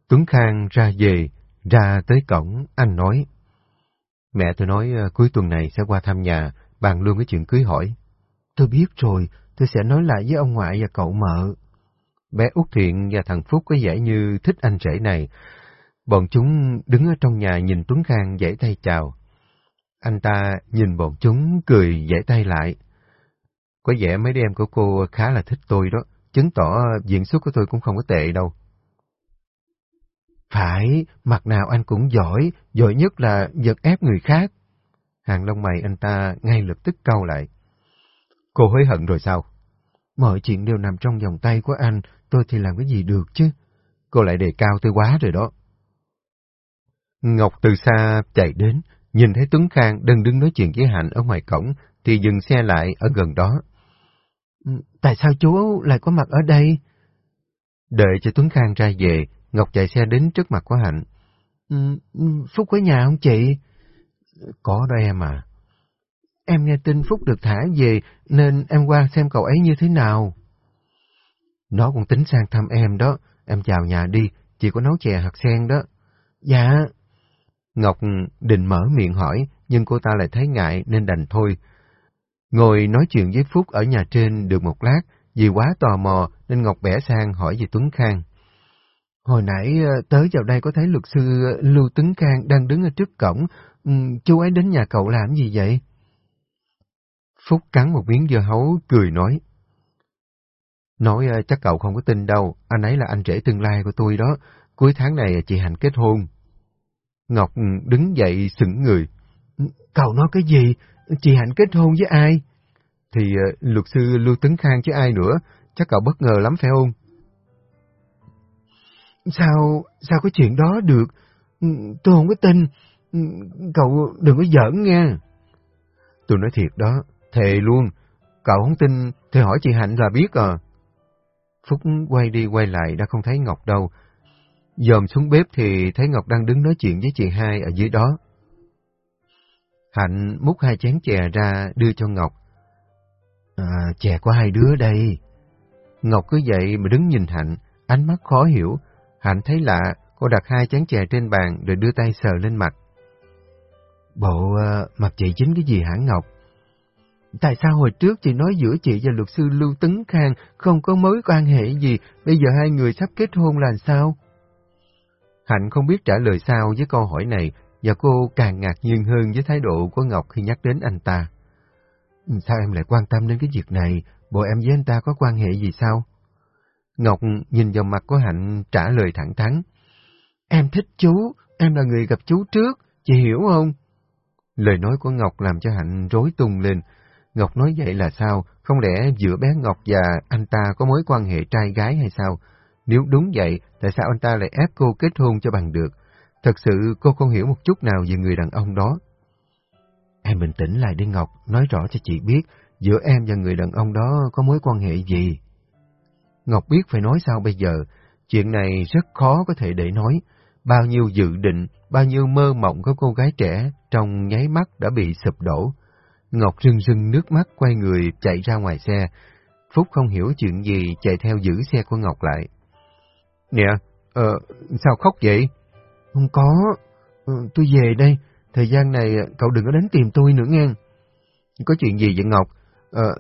[SPEAKER 1] Tuấn Khang ra về, ra tới cổng, anh nói. Mẹ tôi nói uh, cuối tuần này sẽ qua thăm nhà, bàn luôn cái chuyện cưới hỏi.
[SPEAKER 2] Tôi biết rồi, tôi sẽ nói lại với ông ngoại và cậu mợ.
[SPEAKER 1] Bé Út Thiện và thằng Phúc có vẻ như thích anh rể này. Bọn chúng đứng ở trong nhà nhìn Tuấn Khang dãy tay chào. Anh ta nhìn bọn chúng cười vẫy tay lại. Có vẻ mấy đứa em của cô khá là thích tôi đó, chứng tỏ diễn xuất của tôi cũng không có tệ đâu.
[SPEAKER 2] Phải, mặt nào anh cũng giỏi, giỏi nhất là giật ép người khác.
[SPEAKER 1] Hàng lông mày anh ta ngay lập tức cau lại. Cô hối hận rồi sao?
[SPEAKER 2] Mọi chuyện đều nằm trong vòng tay của anh, tôi thì làm cái gì được chứ?
[SPEAKER 1] Cô lại đề cao tôi quá rồi đó. Ngọc từ xa chạy đến, nhìn thấy Tuấn Khang đang đứng nói chuyện với Hạnh ở ngoài cổng, thì dừng xe lại ở gần đó.
[SPEAKER 2] Ừ, tại sao chú lại có mặt ở đây?
[SPEAKER 1] Đợi cho Tuấn Khang ra về, Ngọc chạy xe đến trước mặt của Hạnh.
[SPEAKER 2] Ừ, ừ, Phúc ở nhà không chị?
[SPEAKER 1] Có đó em à.
[SPEAKER 2] Em nghe tin Phúc được thả về, nên em qua xem cậu ấy như thế nào.
[SPEAKER 1] Nó còn tính sang thăm em đó, em chào nhà đi, chỉ có nấu chè hạt sen đó.
[SPEAKER 2] Dạ.
[SPEAKER 1] Ngọc định mở miệng hỏi, nhưng cô ta lại thấy ngại nên đành thôi. Ngồi nói chuyện với Phúc ở nhà trên được một lát, vì quá tò mò nên Ngọc bẻ sang hỏi về Tuấn Khang.
[SPEAKER 2] Hồi nãy ờ, tới vào đây có thấy luật sư ờ, Lưu tấn Khang đang đứng ở trước cổng, ừ, chú ấy đến nhà cậu làm gì vậy?
[SPEAKER 1] Phúc cắn một miếng dưa hấu, cười nói. Nói ờ, chắc cậu không có tin đâu, anh ấy là anh rể tương lai của tôi đó, cuối tháng này chị Hạnh kết hôn. Ngọc ừ, đứng dậy sững người.
[SPEAKER 2] Ừ, cậu nói cái gì? Chị Hạnh kết hôn với ai?
[SPEAKER 1] Thì luật sư Lưu Tấn Khang chứ ai nữa, chắc cậu bất ngờ lắm phải không?
[SPEAKER 2] Sao, sao có chuyện đó được? Ừ, tôi không có tin. Ừ, cậu đừng có giỡn nha.
[SPEAKER 1] Tôi nói thiệt đó, thề luôn. Cậu không tin thì hỏi chị Hạnh là biết à. Phúc quay đi quay lại đã không thấy Ngọc đâu. Dòm xuống bếp thì thấy Ngọc đang đứng nói chuyện với chị hai ở dưới đó. Hạnh múc hai chén chè ra đưa cho Ngọc.
[SPEAKER 2] À, chè của hai đứa đây.
[SPEAKER 1] Ngọc cứ vậy mà đứng nhìn Hạnh, ánh mắt khó hiểu. Hạnh thấy lạ, cô đặt hai chén chè trên bàn rồi đưa tay sờ lên mặt.
[SPEAKER 2] Bộ ờ, uh, mặt chị chính cái gì hả Ngọc? Tại sao hồi trước chị nói giữa chị và luật sư Lưu Tấn Khang không có mối quan hệ gì, bây giờ hai người sắp kết hôn là sao?
[SPEAKER 1] Hạnh không biết trả lời sao với câu hỏi này, và cô càng ngạc nhiên hơn với thái độ của Ngọc khi nhắc đến anh ta.
[SPEAKER 2] Sao em lại quan tâm đến cái việc này? Bộ em với anh ta có quan hệ gì sao?
[SPEAKER 1] Ngọc nhìn vào mặt của Hạnh trả lời thẳng thắn.
[SPEAKER 2] Em thích chú, em là người gặp chú trước, chị hiểu không?
[SPEAKER 1] Lời nói của Ngọc làm cho Hạnh rối tung lên. Ngọc nói vậy là sao? Không lẽ giữa bé Ngọc và anh ta có mối quan hệ trai gái hay sao? Nếu đúng vậy, tại sao anh ta lại ép cô kết hôn cho bằng được? Thật sự cô không hiểu một chút nào về người đàn ông đó.
[SPEAKER 2] Em bình tĩnh lại đi Ngọc, nói rõ cho chị biết giữa em và người đàn ông đó có mối quan hệ gì.
[SPEAKER 1] Ngọc biết phải nói sao bây giờ, chuyện này rất khó có thể để nói. Bao nhiêu dự định, bao nhiêu mơ mộng của cô gái trẻ trong nháy mắt đã bị sụp đổ. Ngọc rưng rưng nước mắt quay người chạy ra ngoài xe. Phúc không hiểu chuyện gì chạy theo giữ xe của Ngọc lại. Nè, ờ, sao khóc vậy?
[SPEAKER 2] Không có, ừ, tôi về đây, thời gian này cậu đừng có đến tìm tôi nữa nghe.
[SPEAKER 1] Có chuyện gì vậy Ngọc? Ờ,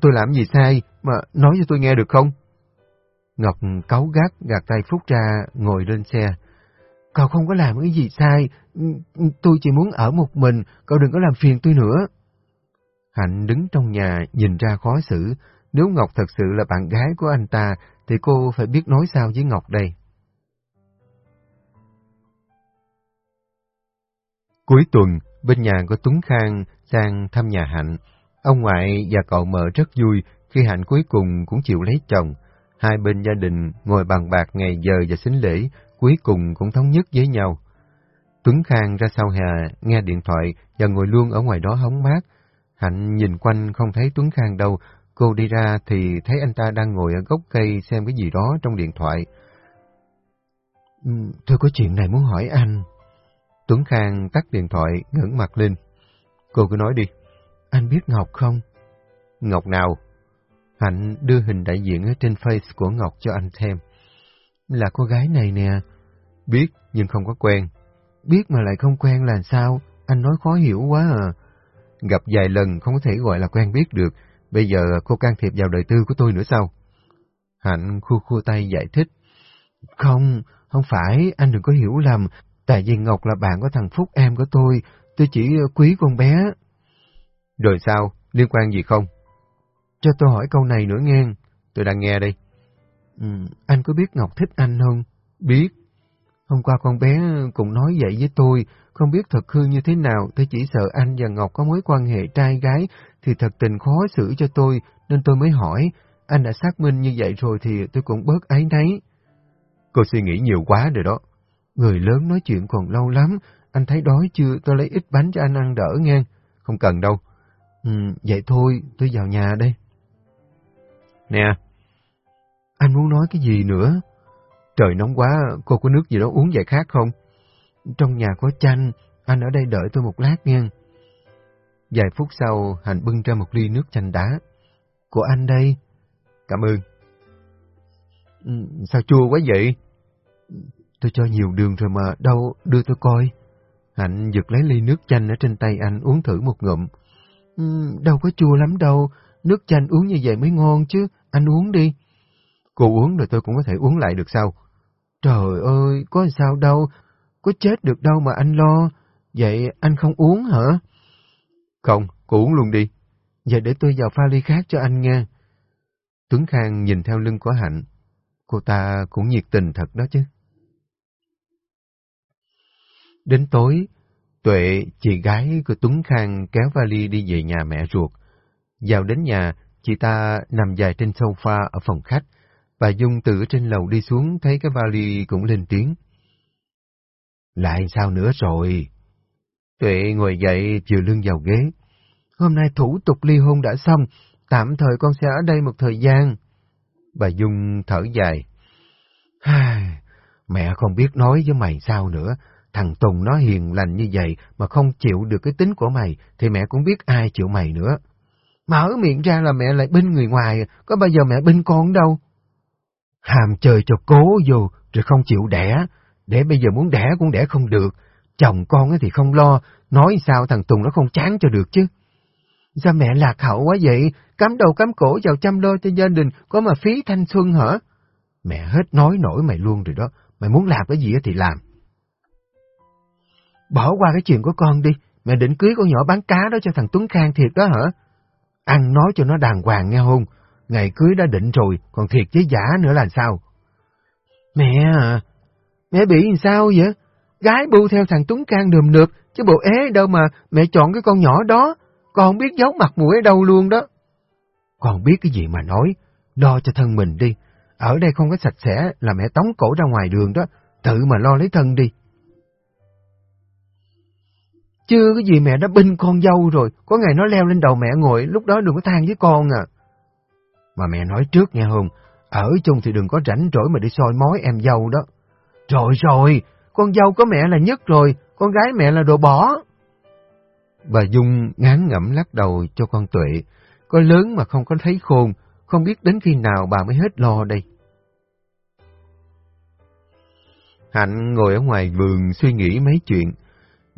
[SPEAKER 1] tôi làm gì sai mà nói cho tôi nghe được không? Ngọc cáu gắt gạt tay Phúc ra ngồi lên xe.
[SPEAKER 2] Cậu không có làm cái gì sai, tôi chỉ muốn ở một mình, cậu đừng có làm phiền tôi nữa.
[SPEAKER 1] Hạnh đứng trong nhà nhìn ra khó xử, nếu Ngọc thật sự là bạn gái của anh ta thì cô phải biết nói sao với Ngọc đây. Cuối tuần, bên nhà của Tuấn Khang sang thăm nhà Hạnh. Ông ngoại và cậu mợ rất vui khi Hạnh cuối cùng cũng chịu lấy chồng. Hai bên gia đình ngồi bàn bạc ngày giờ và xính lễ, cuối cùng cũng thống nhất với nhau. Tuấn Khang ra sau hè, nghe điện thoại và ngồi luôn ở ngoài đó hóng mát. Hạnh nhìn quanh không thấy Tuấn Khang đâu, Cô đi ra thì thấy anh ta đang ngồi ở gốc cây xem cái gì đó trong điện thoại.
[SPEAKER 2] Ừ, tôi có chuyện này muốn hỏi anh.
[SPEAKER 1] Tuấn Khang tắt điện thoại, ngẩng mặt lên. Cô cứ nói đi.
[SPEAKER 2] Anh biết Ngọc không?
[SPEAKER 1] Ngọc nào? Hạnh đưa hình đại diện ở trên face của Ngọc cho anh thêm.
[SPEAKER 2] Là cô gái này nè.
[SPEAKER 1] Biết, nhưng không có quen.
[SPEAKER 2] Biết mà lại không quen là sao? Anh nói khó hiểu quá à.
[SPEAKER 1] Gặp vài lần không có thể gọi là quen biết được, Bây giờ cô can thiệp vào đời tư của tôi nữa sao? Hạnh khu khu tay giải thích.
[SPEAKER 2] Không, không phải, anh đừng có hiểu lầm. Tại vì Ngọc là bạn của thằng Phúc em của tôi. tôi chỉ quý con bé.
[SPEAKER 1] Rồi sao? Liên quan gì không?
[SPEAKER 2] Cho tôi hỏi câu này nữa nghe.
[SPEAKER 1] Tôi đang nghe đây.
[SPEAKER 2] Ừ, anh có biết Ngọc thích anh không?
[SPEAKER 1] Biết.
[SPEAKER 2] Hôm qua con bé cũng nói vậy với tôi, không biết thật hư như thế nào, tôi chỉ sợ anh và Ngọc có mối quan hệ trai gái thì thật tình khó xử cho tôi, nên tôi mới hỏi. Anh đã xác minh như vậy rồi thì tôi cũng bớt ái nấy.
[SPEAKER 1] Cô suy nghĩ nhiều quá rồi đó.
[SPEAKER 2] Người lớn nói chuyện còn lâu lắm, anh thấy đói chưa, tôi lấy ít bánh cho anh ăn đỡ nghe.
[SPEAKER 1] Không cần đâu.
[SPEAKER 2] Ừ, vậy thôi, tôi vào nhà đây.
[SPEAKER 1] Nè.
[SPEAKER 2] Anh muốn nói cái gì nữa?
[SPEAKER 1] Trời nóng quá, cô có nước gì đó uống vậy khác không?
[SPEAKER 2] Trong nhà có chanh, anh ở đây đợi tôi một lát nha.
[SPEAKER 1] Vài phút sau, Hạnh bưng ra một ly nước chanh đá.
[SPEAKER 2] Của anh đây.
[SPEAKER 1] Cảm ơn. Ừ, sao chua quá vậy?
[SPEAKER 2] Tôi cho nhiều đường rồi mà, đâu, đưa tôi coi. Hạnh giật lấy ly nước chanh ở trên tay anh uống thử một ngụm. Ừ, đâu có chua lắm đâu, nước chanh uống như vậy mới ngon chứ, anh uống đi.
[SPEAKER 1] Cô uống rồi tôi cũng có thể uống lại được sao?
[SPEAKER 2] Trời ơi, có sao đâu, có chết được đâu mà anh lo. Vậy anh không uống hả?
[SPEAKER 1] Không, cô uống luôn đi.
[SPEAKER 2] Vậy để tôi vào pha ly khác cho anh nghe.
[SPEAKER 1] Tuấn Khang nhìn theo lưng của Hạnh. Cô ta cũng nhiệt tình thật đó chứ. Đến tối, Tuệ, chị gái của Tuấn Khang kéo vali đi về nhà mẹ ruột. Vào đến nhà, chị ta nằm dài trên sofa ở phòng khách. Bà Dung từ trên lầu đi xuống thấy cái vali cũng lên tiếng.
[SPEAKER 2] Lại sao nữa rồi?
[SPEAKER 1] Tuệ ngồi dậy chiều lưng vào ghế.
[SPEAKER 2] Hôm nay thủ tục ly hôn đã xong, tạm thời con sẽ ở đây một thời gian.
[SPEAKER 1] Bà Dung thở dài.
[SPEAKER 2] Mẹ không biết nói với mày sao nữa, thằng Tùng nó hiền lành như vậy mà không chịu được cái tính của mày thì mẹ cũng biết ai chịu mày nữa. Mở miệng ra là mẹ lại binh người ngoài, có bao giờ mẹ binh con đâu. Hàm trời cho cố vô rồi không chịu đẻ, để bây giờ muốn đẻ cũng đẻ không được, chồng con thì không lo, nói sao thằng Tùng nó không chán cho được chứ. Sao mẹ lạc hậu quá vậy, cắm đầu cắm cổ vào chăm lo cho gia đình, có mà phí thanh xuân hả? Mẹ hết nói nổi mày luôn rồi đó, mày muốn làm cái gì thì làm. Bỏ qua cái chuyện của con đi, mẹ định cưới con nhỏ bán cá đó cho thằng Tuấn Khang thiệt đó hả? Ăn nói cho nó đàng hoàng nghe hôn, ngày cưới đã định rồi, còn thiệt với giả nữa là sao? Mẹ à, mẹ bị sao vậy? Gái bu theo thằng Tuấn Khang đùm được, chứ bộ ế đâu mà mẹ chọn cái con nhỏ đó, con không biết giấu mặt mũi ở đâu luôn đó. Con biết cái gì mà nói, lo cho thân mình đi, ở đây không có sạch sẽ là mẹ tống cổ ra ngoài đường đó, tự mà lo lấy thân đi. Chưa cái gì mẹ đã binh con dâu rồi, có ngày nó leo lên đầu mẹ ngồi, lúc đó đừng có than với con à. Mà mẹ nói trước nghe Hùng, ở chung thì đừng có rảnh rỗi mà đi soi mói em dâu đó. Rồi rồi, con dâu có mẹ là nhất rồi, con gái mẹ là đồ bỏ.
[SPEAKER 1] Bà Dung ngán ngẩm lắc đầu cho con Tuệ, có lớn mà không có thấy khôn, không biết đến khi nào bà mới hết lo đây. Hạnh ngồi ở ngoài vườn suy nghĩ mấy chuyện,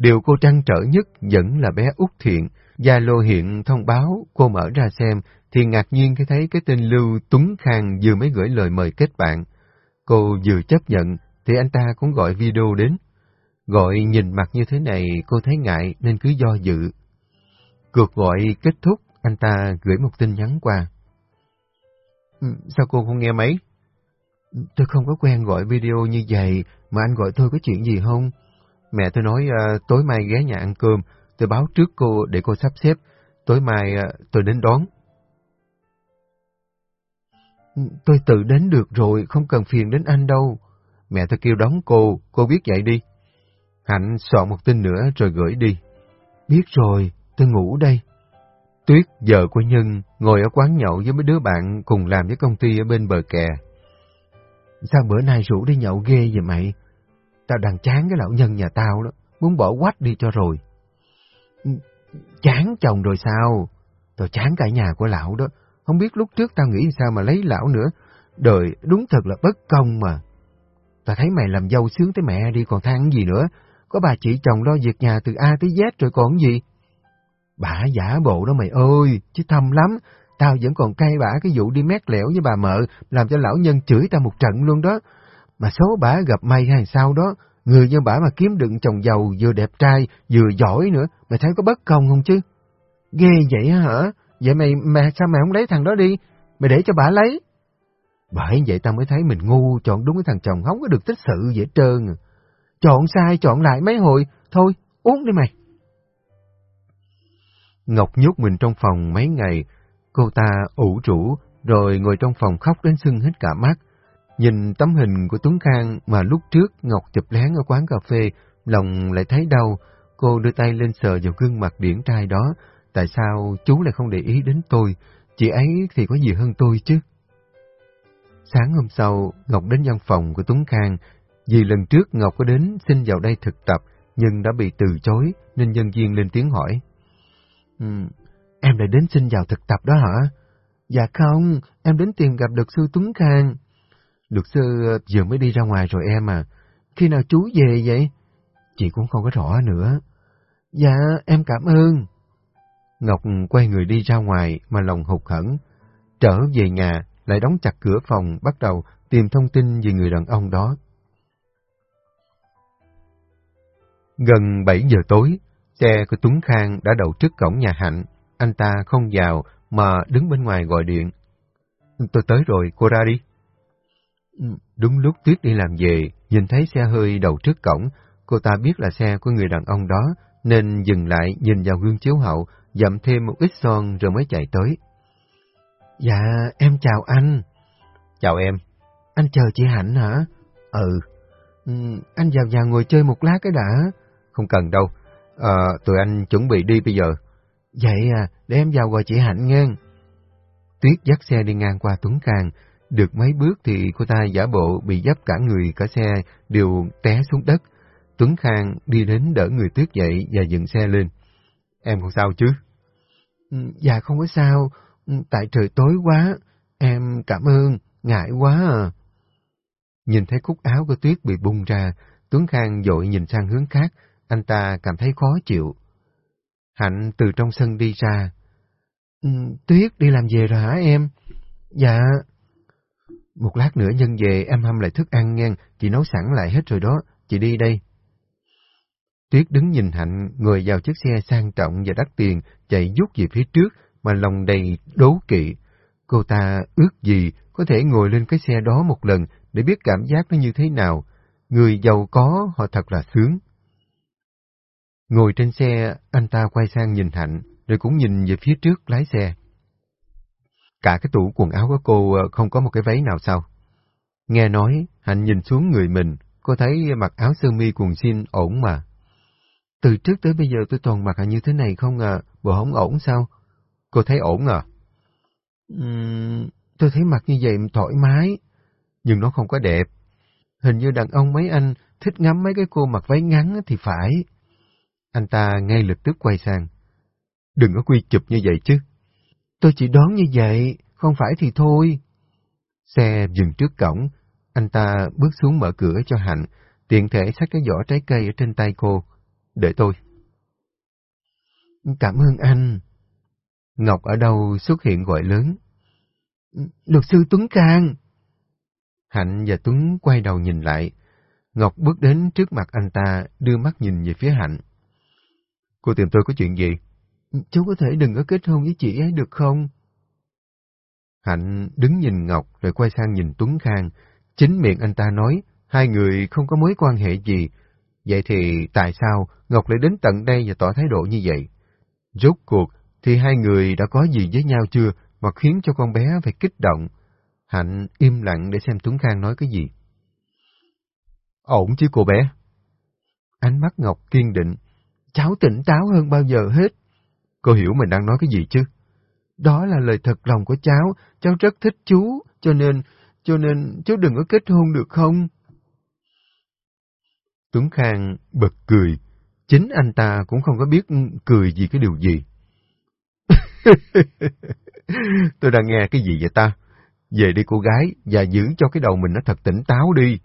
[SPEAKER 1] Điều cô trăn trở nhất vẫn là bé Út Thiện. Gia lô hiện thông báo, cô mở ra xem, thì ngạc nhiên khi thấy cái tên Lưu Tuấn Khang vừa mới gửi lời mời kết bạn. Cô vừa chấp nhận, thì anh ta cũng gọi video đến. Gọi nhìn mặt như thế này, cô thấy ngại nên cứ do dự. Cuộc gọi kết thúc, anh ta gửi một tin nhắn qua. Ừ, sao cô không nghe máy?
[SPEAKER 2] Tôi không có quen gọi video như vậy, mà anh gọi tôi có chuyện gì không?
[SPEAKER 1] Mẹ tôi nói uh, tối mai ghé nhà ăn cơm, tôi báo trước cô để cô sắp xếp, tối mai uh, tôi đến đón.
[SPEAKER 2] Ừ, tôi tự đến được rồi, không cần phiền đến anh đâu.
[SPEAKER 1] Mẹ tôi kêu đón cô, cô biết vậy đi. Hạnh soạn một tin nữa rồi gửi đi.
[SPEAKER 2] Biết rồi, tôi ngủ đây.
[SPEAKER 1] Tuyết, vợ của Nhân, ngồi ở quán nhậu với mấy đứa bạn cùng làm với công ty ở bên bờ kè.
[SPEAKER 2] Sao bữa nay rủ đi nhậu ghê vậy mày? Tao đang chán cái lão nhân nhà tao đó, muốn bỏ quách đi cho rồi. Chán chồng rồi sao? Tao chán cả nhà của lão đó, không biết lúc trước tao nghĩ sao mà lấy lão nữa. Đời đúng thật là bất công mà. Tao thấy mày làm dâu sướng tới mẹ đi còn than gì nữa. Có bà chị chồng lo việc nhà từ A tới Z rồi còn gì. Bà giả bộ đó mày ơi, chứ thâm lắm. Tao vẫn còn cay bả cái vụ đi mét lẻo với bà mợ, làm cho lão nhân chửi tao một trận luôn đó. Mà số bả gặp may hay sao đó, Người như bả mà kiếm đựng chồng giàu vừa đẹp trai, vừa giỏi nữa, mày thấy có bất công không chứ? Ghê vậy hả? Vậy mày, mày sao mày không lấy thằng đó đi? Mày để cho bả lấy. Bởi vậy tao mới thấy mình ngu, chọn đúng cái thằng chồng không có được tích sự dễ trơn. À. Chọn sai, chọn lại mấy hồi, thôi, uống đi mày.
[SPEAKER 1] Ngọc nhốt mình trong phòng mấy ngày, cô ta ủ rũ, rồi ngồi trong phòng khóc đến sưng hết cả mắt. Nhìn tấm hình của Tuấn Khang mà lúc trước Ngọc chụp lén ở quán cà phê, lòng lại thấy đau. Cô đưa tay lên sờ vào gương mặt điển trai đó. Tại sao chú lại không để ý đến tôi? Chị ấy thì có gì hơn tôi chứ? Sáng hôm sau, Ngọc đến văn phòng của Tuấn Khang. Vì lần trước Ngọc có đến xin vào đây thực tập, nhưng đã bị từ chối, nên nhân viên lên tiếng hỏi.
[SPEAKER 2] Ừ, em lại đến xin vào thực tập đó hả? Dạ không, em đến tìm gặp luật sư Tuấn Khang. Được sơ ờ, vừa mới đi ra ngoài rồi em à. Khi nào chú về vậy? Chị cũng không có rõ nữa. Dạ, em cảm ơn.
[SPEAKER 1] Ngọc quay người đi ra ngoài mà lòng hụt hẫng. Trở về nhà, lại đóng chặt cửa phòng, bắt đầu tìm thông tin về người đàn ông đó. Gần 7 giờ tối, xe của Tuấn Khang đã đậu trước cổng nhà Hạnh. Anh ta không vào mà đứng bên ngoài gọi điện. Tôi tới rồi, cô ra đi. Đúng lúc Tuyết đi làm về, nhìn thấy xe hơi đầu trước cổng, cô ta biết là xe của người đàn ông đó, nên dừng lại nhìn vào gương chiếu hậu, dặm thêm một ít son rồi mới chạy tới.
[SPEAKER 2] Dạ, em chào anh.
[SPEAKER 1] Chào em.
[SPEAKER 2] Anh chờ chị Hạnh hả?
[SPEAKER 1] Ừ.
[SPEAKER 2] ừ. Anh vào nhà ngồi chơi một lát cái đã.
[SPEAKER 1] Không cần đâu. À, tụi anh chuẩn bị đi bây giờ.
[SPEAKER 2] Vậy à, để em vào gọi chị Hạnh nghe.
[SPEAKER 1] Tuyết dắt xe đi ngang qua Tuấn Khang. Được mấy bước thì cô ta giả bộ bị dấp cả người cả xe đều té xuống đất. Tuấn Khang đi đến đỡ người Tuyết dậy và dừng xe lên. Em không sao chứ?
[SPEAKER 2] Ừ, dạ không có sao, ừ, tại trời tối quá, em cảm ơn, ngại quá à.
[SPEAKER 1] Nhìn thấy cúc áo của Tuyết bị bung ra, Tuấn Khang dội nhìn sang hướng khác, anh ta cảm thấy khó chịu. Hạnh từ trong sân đi ra.
[SPEAKER 2] Ừ, Tuyết đi làm về rồi hả em? Dạ.
[SPEAKER 1] Một lát nữa nhân về em hâm lại thức ăn nghe chị nấu sẵn lại hết rồi đó, chị đi đây. Tuyết đứng nhìn Hạnh người vào chiếc xe sang trọng và đắt tiền, chạy rút về phía trước mà lòng đầy đố kỵ. Cô ta ước gì có thể ngồi lên cái xe đó một lần để biết cảm giác nó như thế nào. Người giàu có họ thật là sướng. Ngồi trên xe, anh ta quay sang nhìn Hạnh, rồi cũng nhìn về phía trước lái xe. Cả cái tủ quần áo của cô ờ, không có một cái váy nào sao? Nghe nói, Hạnh nhìn xuống người mình, cô thấy mặc áo sơ mi quần jean ổn mà.
[SPEAKER 2] Từ trước tới bây giờ tôi toàn mặc như thế này không à, bộ không ổn sao?
[SPEAKER 1] Cô thấy ổn à?
[SPEAKER 2] Uhm, tôi thấy mặc như vậy thoải mái.
[SPEAKER 1] Nhưng nó không có đẹp.
[SPEAKER 2] Hình như đàn ông mấy anh thích ngắm mấy cái cô mặc váy ngắn thì phải.
[SPEAKER 1] Anh ta ngay lập tức quay sang. Đừng có quy chụp như vậy chứ.
[SPEAKER 2] Tôi chỉ đoán như vậy, không phải thì thôi.
[SPEAKER 1] Xe dừng trước cổng, anh ta bước xuống mở cửa cho Hạnh, tiện thể xách cái giỏ trái cây ở trên tay cô. Để tôi.
[SPEAKER 2] Cảm ơn anh.
[SPEAKER 1] Ngọc ở đâu xuất hiện gọi lớn.
[SPEAKER 2] Luật sư Tuấn Cang.
[SPEAKER 1] Hạnh và Tuấn quay đầu nhìn lại. Ngọc bước đến trước mặt anh ta, đưa mắt nhìn về phía Hạnh. Cô tìm tôi có chuyện gì?
[SPEAKER 2] Chú có thể đừng có kết hôn với chị ấy được không?
[SPEAKER 1] Hạnh đứng nhìn Ngọc rồi quay sang nhìn Tuấn Khang. Chính miệng anh ta nói, hai người không có mối quan hệ gì. Vậy thì tại sao Ngọc lại đến tận đây và tỏ thái độ như vậy? Rốt cuộc thì hai người đã có gì với nhau chưa mà khiến cho con bé phải kích động? Hạnh im lặng để xem Tuấn Khang nói cái gì. Ổn chứ cô bé?
[SPEAKER 2] Ánh mắt Ngọc kiên định. Cháu tỉnh táo hơn bao giờ hết.
[SPEAKER 1] Cô hiểu mình đang nói cái gì chứ?
[SPEAKER 2] Đó là lời thật lòng của cháu, cháu rất thích chú, cho nên, cho nên chú đừng có kết hôn được không?
[SPEAKER 1] Tuấn Khang bật cười, chính anh ta cũng không có biết cười gì cái điều gì. [laughs] Tôi đang nghe cái gì vậy ta? Về đi cô gái và giữ cho cái đầu mình nó thật tỉnh táo đi.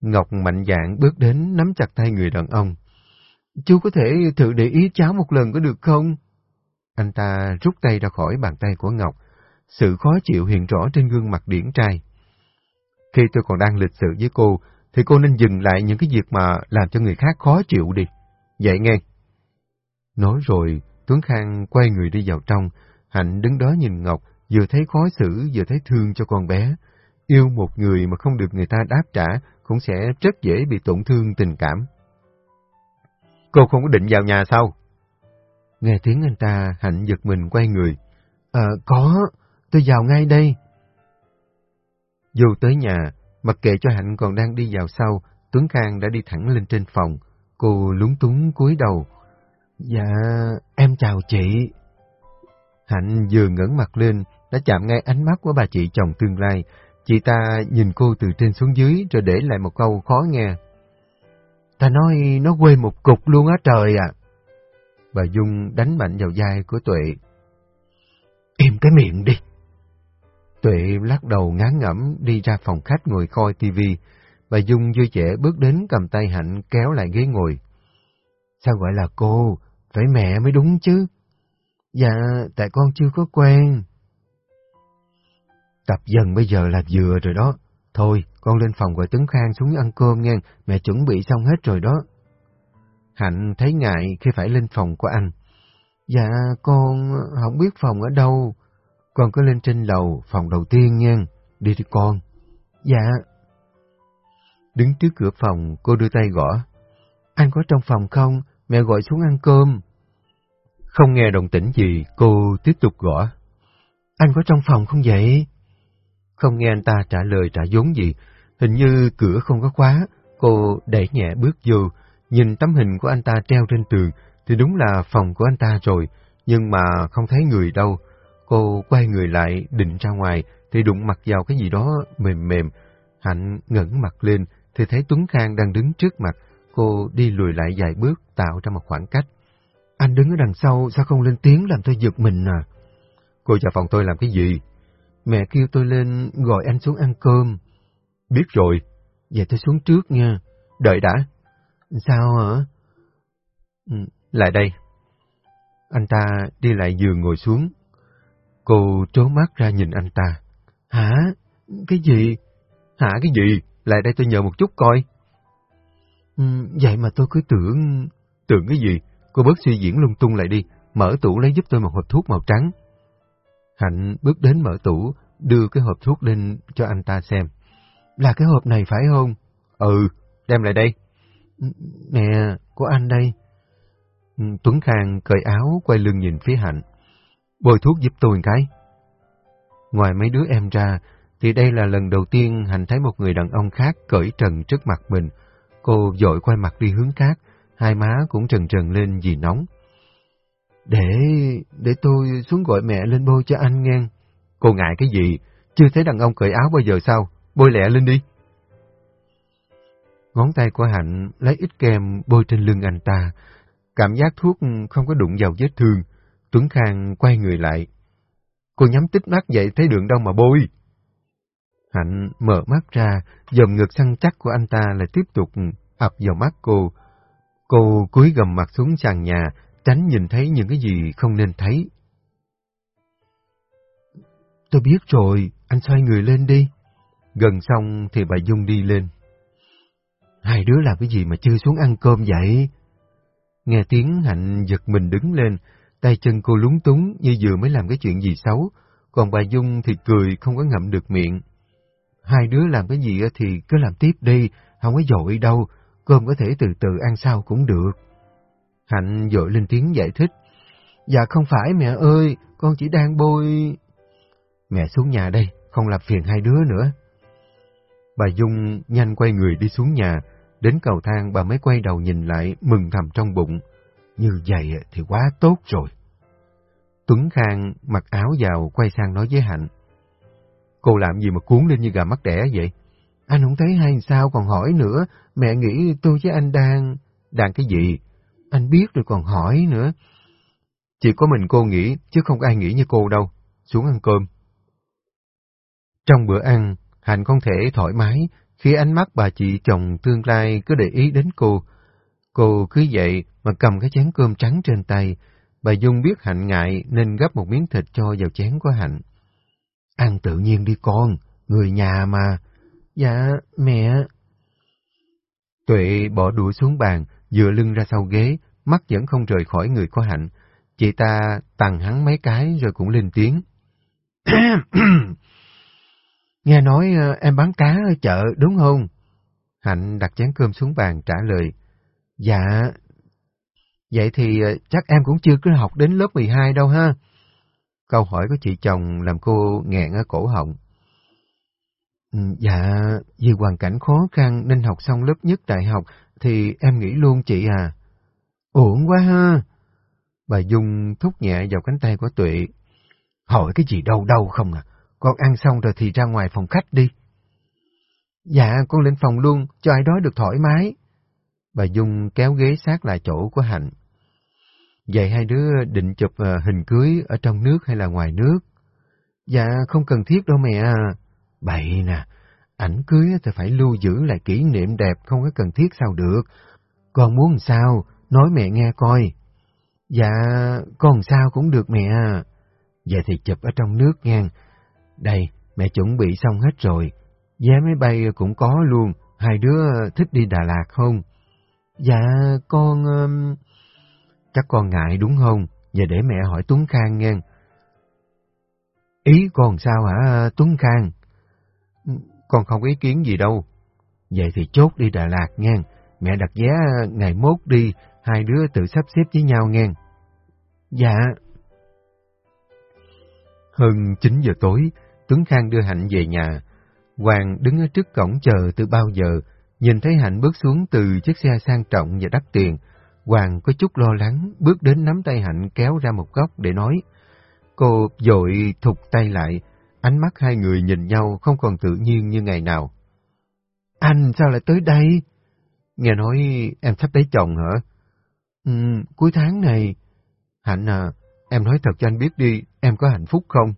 [SPEAKER 1] Ngọc mạnh dạn bước đến nắm chặt tay người đàn ông.
[SPEAKER 2] Chú có thể thử để ý cháu một lần có được không?
[SPEAKER 1] Anh ta rút tay ra khỏi bàn tay của Ngọc. Sự khó chịu hiện rõ trên gương mặt điển trai. Khi tôi còn đang lịch sự với cô, thì cô nên dừng lại những cái việc mà làm cho người khác khó chịu đi. Vậy nghe. Nói rồi, Tuấn Khang quay người đi vào trong, Hạnh đứng đó nhìn Ngọc, vừa thấy khó xử, vừa thấy thương cho con bé. Yêu một người mà không được người ta đáp trả, cũng sẽ rất dễ bị tổn thương tình cảm. Cô không có định vào nhà sao?
[SPEAKER 2] Nghe tiếng anh ta, Hạnh giật mình quay người. À, có, tôi vào ngay đây.
[SPEAKER 1] Vô tới nhà, mặc kệ cho Hạnh còn đang đi vào sau, Tuấn Khang đã đi thẳng lên trên phòng. Cô lúng túng cúi đầu.
[SPEAKER 2] Dạ, em chào chị.
[SPEAKER 1] Hạnh vừa ngẩng mặt lên, đã chạm ngay ánh mắt của bà chị chồng tương lai. Chị ta nhìn cô từ trên xuống dưới rồi để lại một câu khó nghe.
[SPEAKER 2] Ta nói nó quê một cục luôn á trời ạ.
[SPEAKER 1] Bà Dung đánh mạnh vào vai của Tuệ.
[SPEAKER 2] Im cái miệng đi.
[SPEAKER 1] Tuệ lắc đầu ngán ngẩm đi ra phòng khách ngồi coi tivi. Bà Dung vui vẻ bước đến cầm tay Hạnh kéo lại ghế ngồi.
[SPEAKER 2] Sao gọi là cô? Phải mẹ mới đúng chứ. Dạ, tại con chưa có quen.
[SPEAKER 1] Tập dần bây giờ là vừa rồi đó. Thôi, con lên phòng gọi Tấn Khang xuống ăn cơm nha, mẹ chuẩn bị xong hết rồi đó. Hạnh thấy ngại khi phải lên phòng của anh.
[SPEAKER 2] Dạ, con không biết phòng ở đâu.
[SPEAKER 1] Con cứ lên trên lầu, phòng đầu tiên nha. Đi đi con.
[SPEAKER 2] Dạ.
[SPEAKER 1] Đứng trước cửa phòng, cô đưa tay gõ.
[SPEAKER 2] Anh có trong phòng không? Mẹ gọi xuống ăn cơm.
[SPEAKER 1] Không nghe động tĩnh gì, cô tiếp tục gõ.
[SPEAKER 2] Anh có trong phòng không vậy?
[SPEAKER 1] Không nghe anh ta trả lời trả vốn gì, hình như cửa không có khóa, cô đẩy nhẹ bước vô, nhìn tấm hình của anh ta treo trên tường, thì đúng là phòng của anh ta rồi, nhưng mà không thấy người đâu. Cô quay người lại, định ra ngoài, thì đụng mặt vào cái gì đó mềm mềm. Hạnh ngẩng mặt lên, thì thấy Tuấn Khang đang đứng trước mặt, cô đi lùi lại vài bước, tạo ra một khoảng cách.
[SPEAKER 2] Anh đứng ở đằng sau, sao không lên tiếng làm tôi giật mình à?
[SPEAKER 1] Cô vào phòng tôi làm cái gì?
[SPEAKER 2] Mẹ kêu tôi lên gọi anh xuống ăn cơm.
[SPEAKER 1] Biết rồi.
[SPEAKER 2] Vậy tôi xuống trước nha.
[SPEAKER 1] Đợi đã.
[SPEAKER 2] Sao hả?
[SPEAKER 1] Ừ, lại đây. Anh ta đi lại giường ngồi xuống. Cô trố mắt ra nhìn anh ta.
[SPEAKER 2] Hả? Cái gì?
[SPEAKER 1] Hả cái gì? Lại đây tôi nhờ một chút coi.
[SPEAKER 2] Ừ, vậy mà tôi cứ tưởng...
[SPEAKER 1] Tưởng cái gì? Cô bớt suy diễn lung tung lại đi. Mở tủ lấy giúp tôi một hộp thuốc màu trắng. Hạnh bước đến mở tủ, đưa cái hộp thuốc lên cho anh ta xem.
[SPEAKER 2] Là cái hộp này phải không?
[SPEAKER 1] Ừ, đem lại đây.
[SPEAKER 2] Nè, của anh đây.
[SPEAKER 1] Ừ, Tuấn Khang cởi áo, quay lưng nhìn phía Hạnh. bồi thuốc giúp tôi cái. Ngoài mấy đứa em ra, thì đây là lần đầu tiên Hạnh thấy một người đàn ông khác cởi trần trước mặt mình. Cô dội quay mặt đi hướng khác, hai má cũng trần trần lên vì nóng.
[SPEAKER 2] Để, để tôi xuống gọi mẹ lên bôi cho anh nghe.
[SPEAKER 1] Cô ngại cái gì? Chưa thấy đàn ông cởi áo bao giờ sao? Bôi lẹ lên đi. Ngón tay của Hạnh lấy ít kem bôi trên lưng anh ta. Cảm giác thuốc không có đụng vào vết thương. Tuấn Khang quay người lại. Cô nhắm tích mắt vậy thấy đường đâu mà bôi. Hạnh mở mắt ra, dòng ngực săn chắc của anh ta lại tiếp tục ập vào mắt cô. Cô cúi gầm mặt xuống sàn nhà, tránh nhìn thấy những cái gì không nên thấy.
[SPEAKER 2] Tôi biết rồi, anh xoay người lên đi.
[SPEAKER 1] Gần xong thì bà Dung đi lên.
[SPEAKER 2] Hai đứa làm cái gì mà chưa xuống ăn cơm vậy?
[SPEAKER 1] Nghe tiếng Hạnh giật mình đứng lên, tay chân cô lúng túng như vừa mới làm cái chuyện gì xấu, còn bà Dung thì cười không có ngậm được miệng.
[SPEAKER 2] Hai đứa làm cái gì thì cứ làm tiếp đi, không có dội đâu, cơm có thể từ từ ăn sau cũng được.
[SPEAKER 1] Hạnh dội lên tiếng giải thích.
[SPEAKER 2] Dạ không phải mẹ ơi, con chỉ đang bôi...
[SPEAKER 1] Mẹ xuống nhà đây, không làm phiền hai đứa nữa. Bà Dung nhanh quay người đi xuống nhà, đến cầu thang bà mới quay đầu nhìn lại, mừng thầm trong bụng. Như vậy thì quá tốt rồi. Tuấn Khang mặc áo vào quay sang nói với Hạnh. Cô làm gì mà cuốn lên như gà mắt đẻ vậy?
[SPEAKER 2] Anh không thấy hay sao còn hỏi nữa, mẹ nghĩ tôi với anh đang...
[SPEAKER 1] Đang cái gì?
[SPEAKER 2] Anh biết rồi còn hỏi nữa.
[SPEAKER 1] Chỉ có mình cô nghĩ, chứ không ai nghĩ như cô đâu. Xuống ăn cơm. Trong bữa ăn, Hạnh không thể thoải mái khi ánh mắt bà chị chồng tương lai cứ để ý đến cô. Cô cứ dậy mà cầm cái chén cơm trắng trên tay. Bà Dung biết Hạnh ngại nên gấp một miếng thịt cho vào chén của Hạnh.
[SPEAKER 2] Ăn tự nhiên đi con, người nhà mà. Dạ, mẹ. Tuệ bỏ đũa xuống bàn, dựa lưng ra sau ghế, mắt vẫn không rời khỏi người có hạnh. Chị ta tặng hắn mấy cái rồi cũng lên tiếng. [coughs] Nghe nói ờ, em bán cá ở chợ đúng không? Hạnh đặt chén cơm xuống bàn trả lời. Dạ. Vậy thì ờ, chắc em cũng chưa cứ học đến lớp 12 đâu ha. Câu hỏi của chị chồng làm cô nghẹn ở cổ họng. Ừ, dạ, vì hoàn cảnh khó khăn nên học xong lớp nhất đại học thì em nghĩ luôn chị à. Uổng quá ha. Bà Dung thúc nhẹ vào cánh tay của Tuệ. Hỏi cái gì đâu đâu không à. Con ăn xong rồi thì ra ngoài phòng khách đi. Dạ, con lên phòng luôn, cho ai đó được thoải mái. Bà Dung kéo ghế sát lại chỗ của Hạnh. Vậy hai đứa định chụp ờ, hình cưới ở trong nước hay là ngoài nước? Dạ, không cần thiết đâu mẹ à. Bậy nè, ảnh cưới thì phải lưu giữ lại kỷ niệm đẹp, không có cần thiết sao được. Con muốn sao, nói mẹ nghe coi. Dạ, con sao cũng được mẹ. Vậy thì chụp ở trong nước nha. Đây, mẹ chuẩn bị xong hết rồi. Vé máy bay cũng có luôn, hai đứa thích đi Đà Lạt không? Dạ, con... Chắc con ngại đúng không? Giờ để mẹ hỏi Tuấn Khang nghe. Ý con sao hả Tuấn Khang? Con không ý kiến gì đâu. Vậy thì chốt đi Đà Lạt nghe. Mẹ đặt vé ngày mốt đi, hai đứa tự sắp xếp với nhau nghe. Dạ. Hơn 9 giờ tối, Tuấn Khang đưa Hạnh về nhà. Hoàng đứng ở trước cổng chờ từ bao giờ, nhìn thấy Hạnh bước xuống từ chiếc xe sang trọng và đắt tiền. Hoàng có chút lo lắng, bước đến nắm tay Hạnh kéo ra một góc để nói. Cô dội thụt tay lại, ánh mắt hai người nhìn nhau không còn tự nhiên như ngày nào. Anh sao lại tới đây? Nghe nói em sắp lấy chồng hả? Ừ, cuối tháng này. Hạnh à, em nói thật cho anh biết đi, em có hạnh phúc không?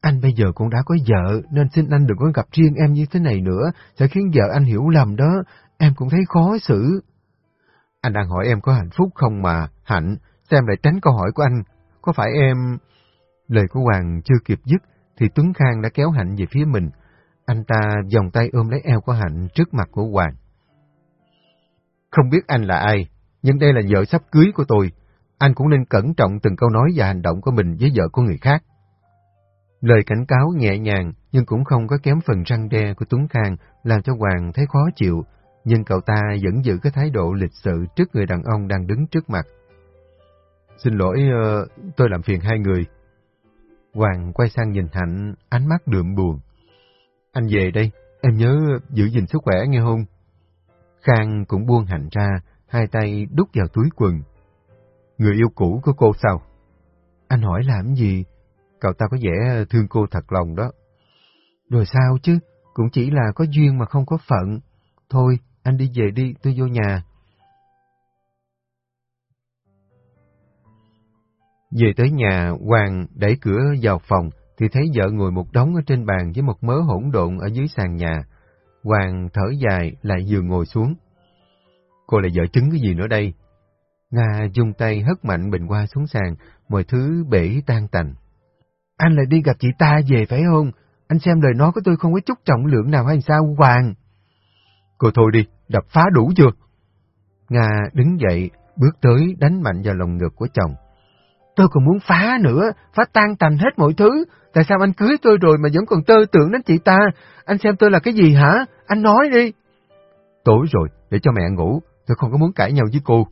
[SPEAKER 2] Anh bây giờ cũng đã có vợ, nên xin anh đừng có gặp riêng em như thế này nữa, sẽ khiến vợ anh hiểu lầm đó, em cũng thấy khó xử. Anh đang hỏi em có hạnh phúc không mà, Hạnh, xem lại tránh câu hỏi của anh, có phải em... Lời của Hoàng chưa kịp dứt, thì Tuấn Khang đã kéo Hạnh về phía mình. Anh ta vòng tay ôm lấy eo của Hạnh trước mặt của Hoàng. Không biết anh là ai, nhưng đây là vợ sắp cưới của tôi. Anh cũng nên cẩn trọng từng câu nói và hành động của mình với vợ của người khác. Lời cảnh cáo nhẹ nhàng nhưng cũng không có kém phần răng đe của Tuấn Khang làm cho Hoàng thấy khó chịu, nhưng cậu ta vẫn giữ cái thái độ lịch sự trước người đàn ông đang đứng trước mặt. Xin lỗi, ờ, tôi làm phiền hai người. Hoàng quay sang nhìn Hạnh, ánh mắt đượm buồn. Anh về đây, em nhớ giữ gìn sức khỏe nghe không? Khang cũng buông Hạnh ra, hai tay đút vào túi quần. Người yêu cũ của cô sao? Anh hỏi làm gì? Cậu ta có vẻ thương cô thật lòng đó. Rồi sao chứ? Cũng chỉ là có duyên mà không có phận. Thôi, anh đi về đi, tôi vô nhà. Về tới nhà, Hoàng đẩy cửa vào phòng, thì thấy vợ ngồi một đống ở trên bàn với một mớ hỗn độn ở dưới sàn nhà. Hoàng thở dài lại vừa ngồi xuống. Cô là vợ chứng cái gì nữa đây? Nga dùng tay hất mạnh bình hoa xuống sàn, mọi thứ bể tan tành. Anh lại đi gặp chị ta về phải không? Anh xem lời nói của tôi không có chút trọng lượng nào hay sao, Hoàng? Cô thôi đi, đập phá đủ chưa? Nga đứng dậy, bước tới đánh mạnh vào lòng ngực của chồng. Tôi còn muốn phá nữa, phá tan tành hết mọi thứ. Tại sao anh cưới tôi rồi mà vẫn còn tơ tưởng đến chị ta? Anh xem tôi là cái gì hả? Anh nói đi. Tối rồi, để cho mẹ ngủ, tôi không có muốn cãi nhau với cô.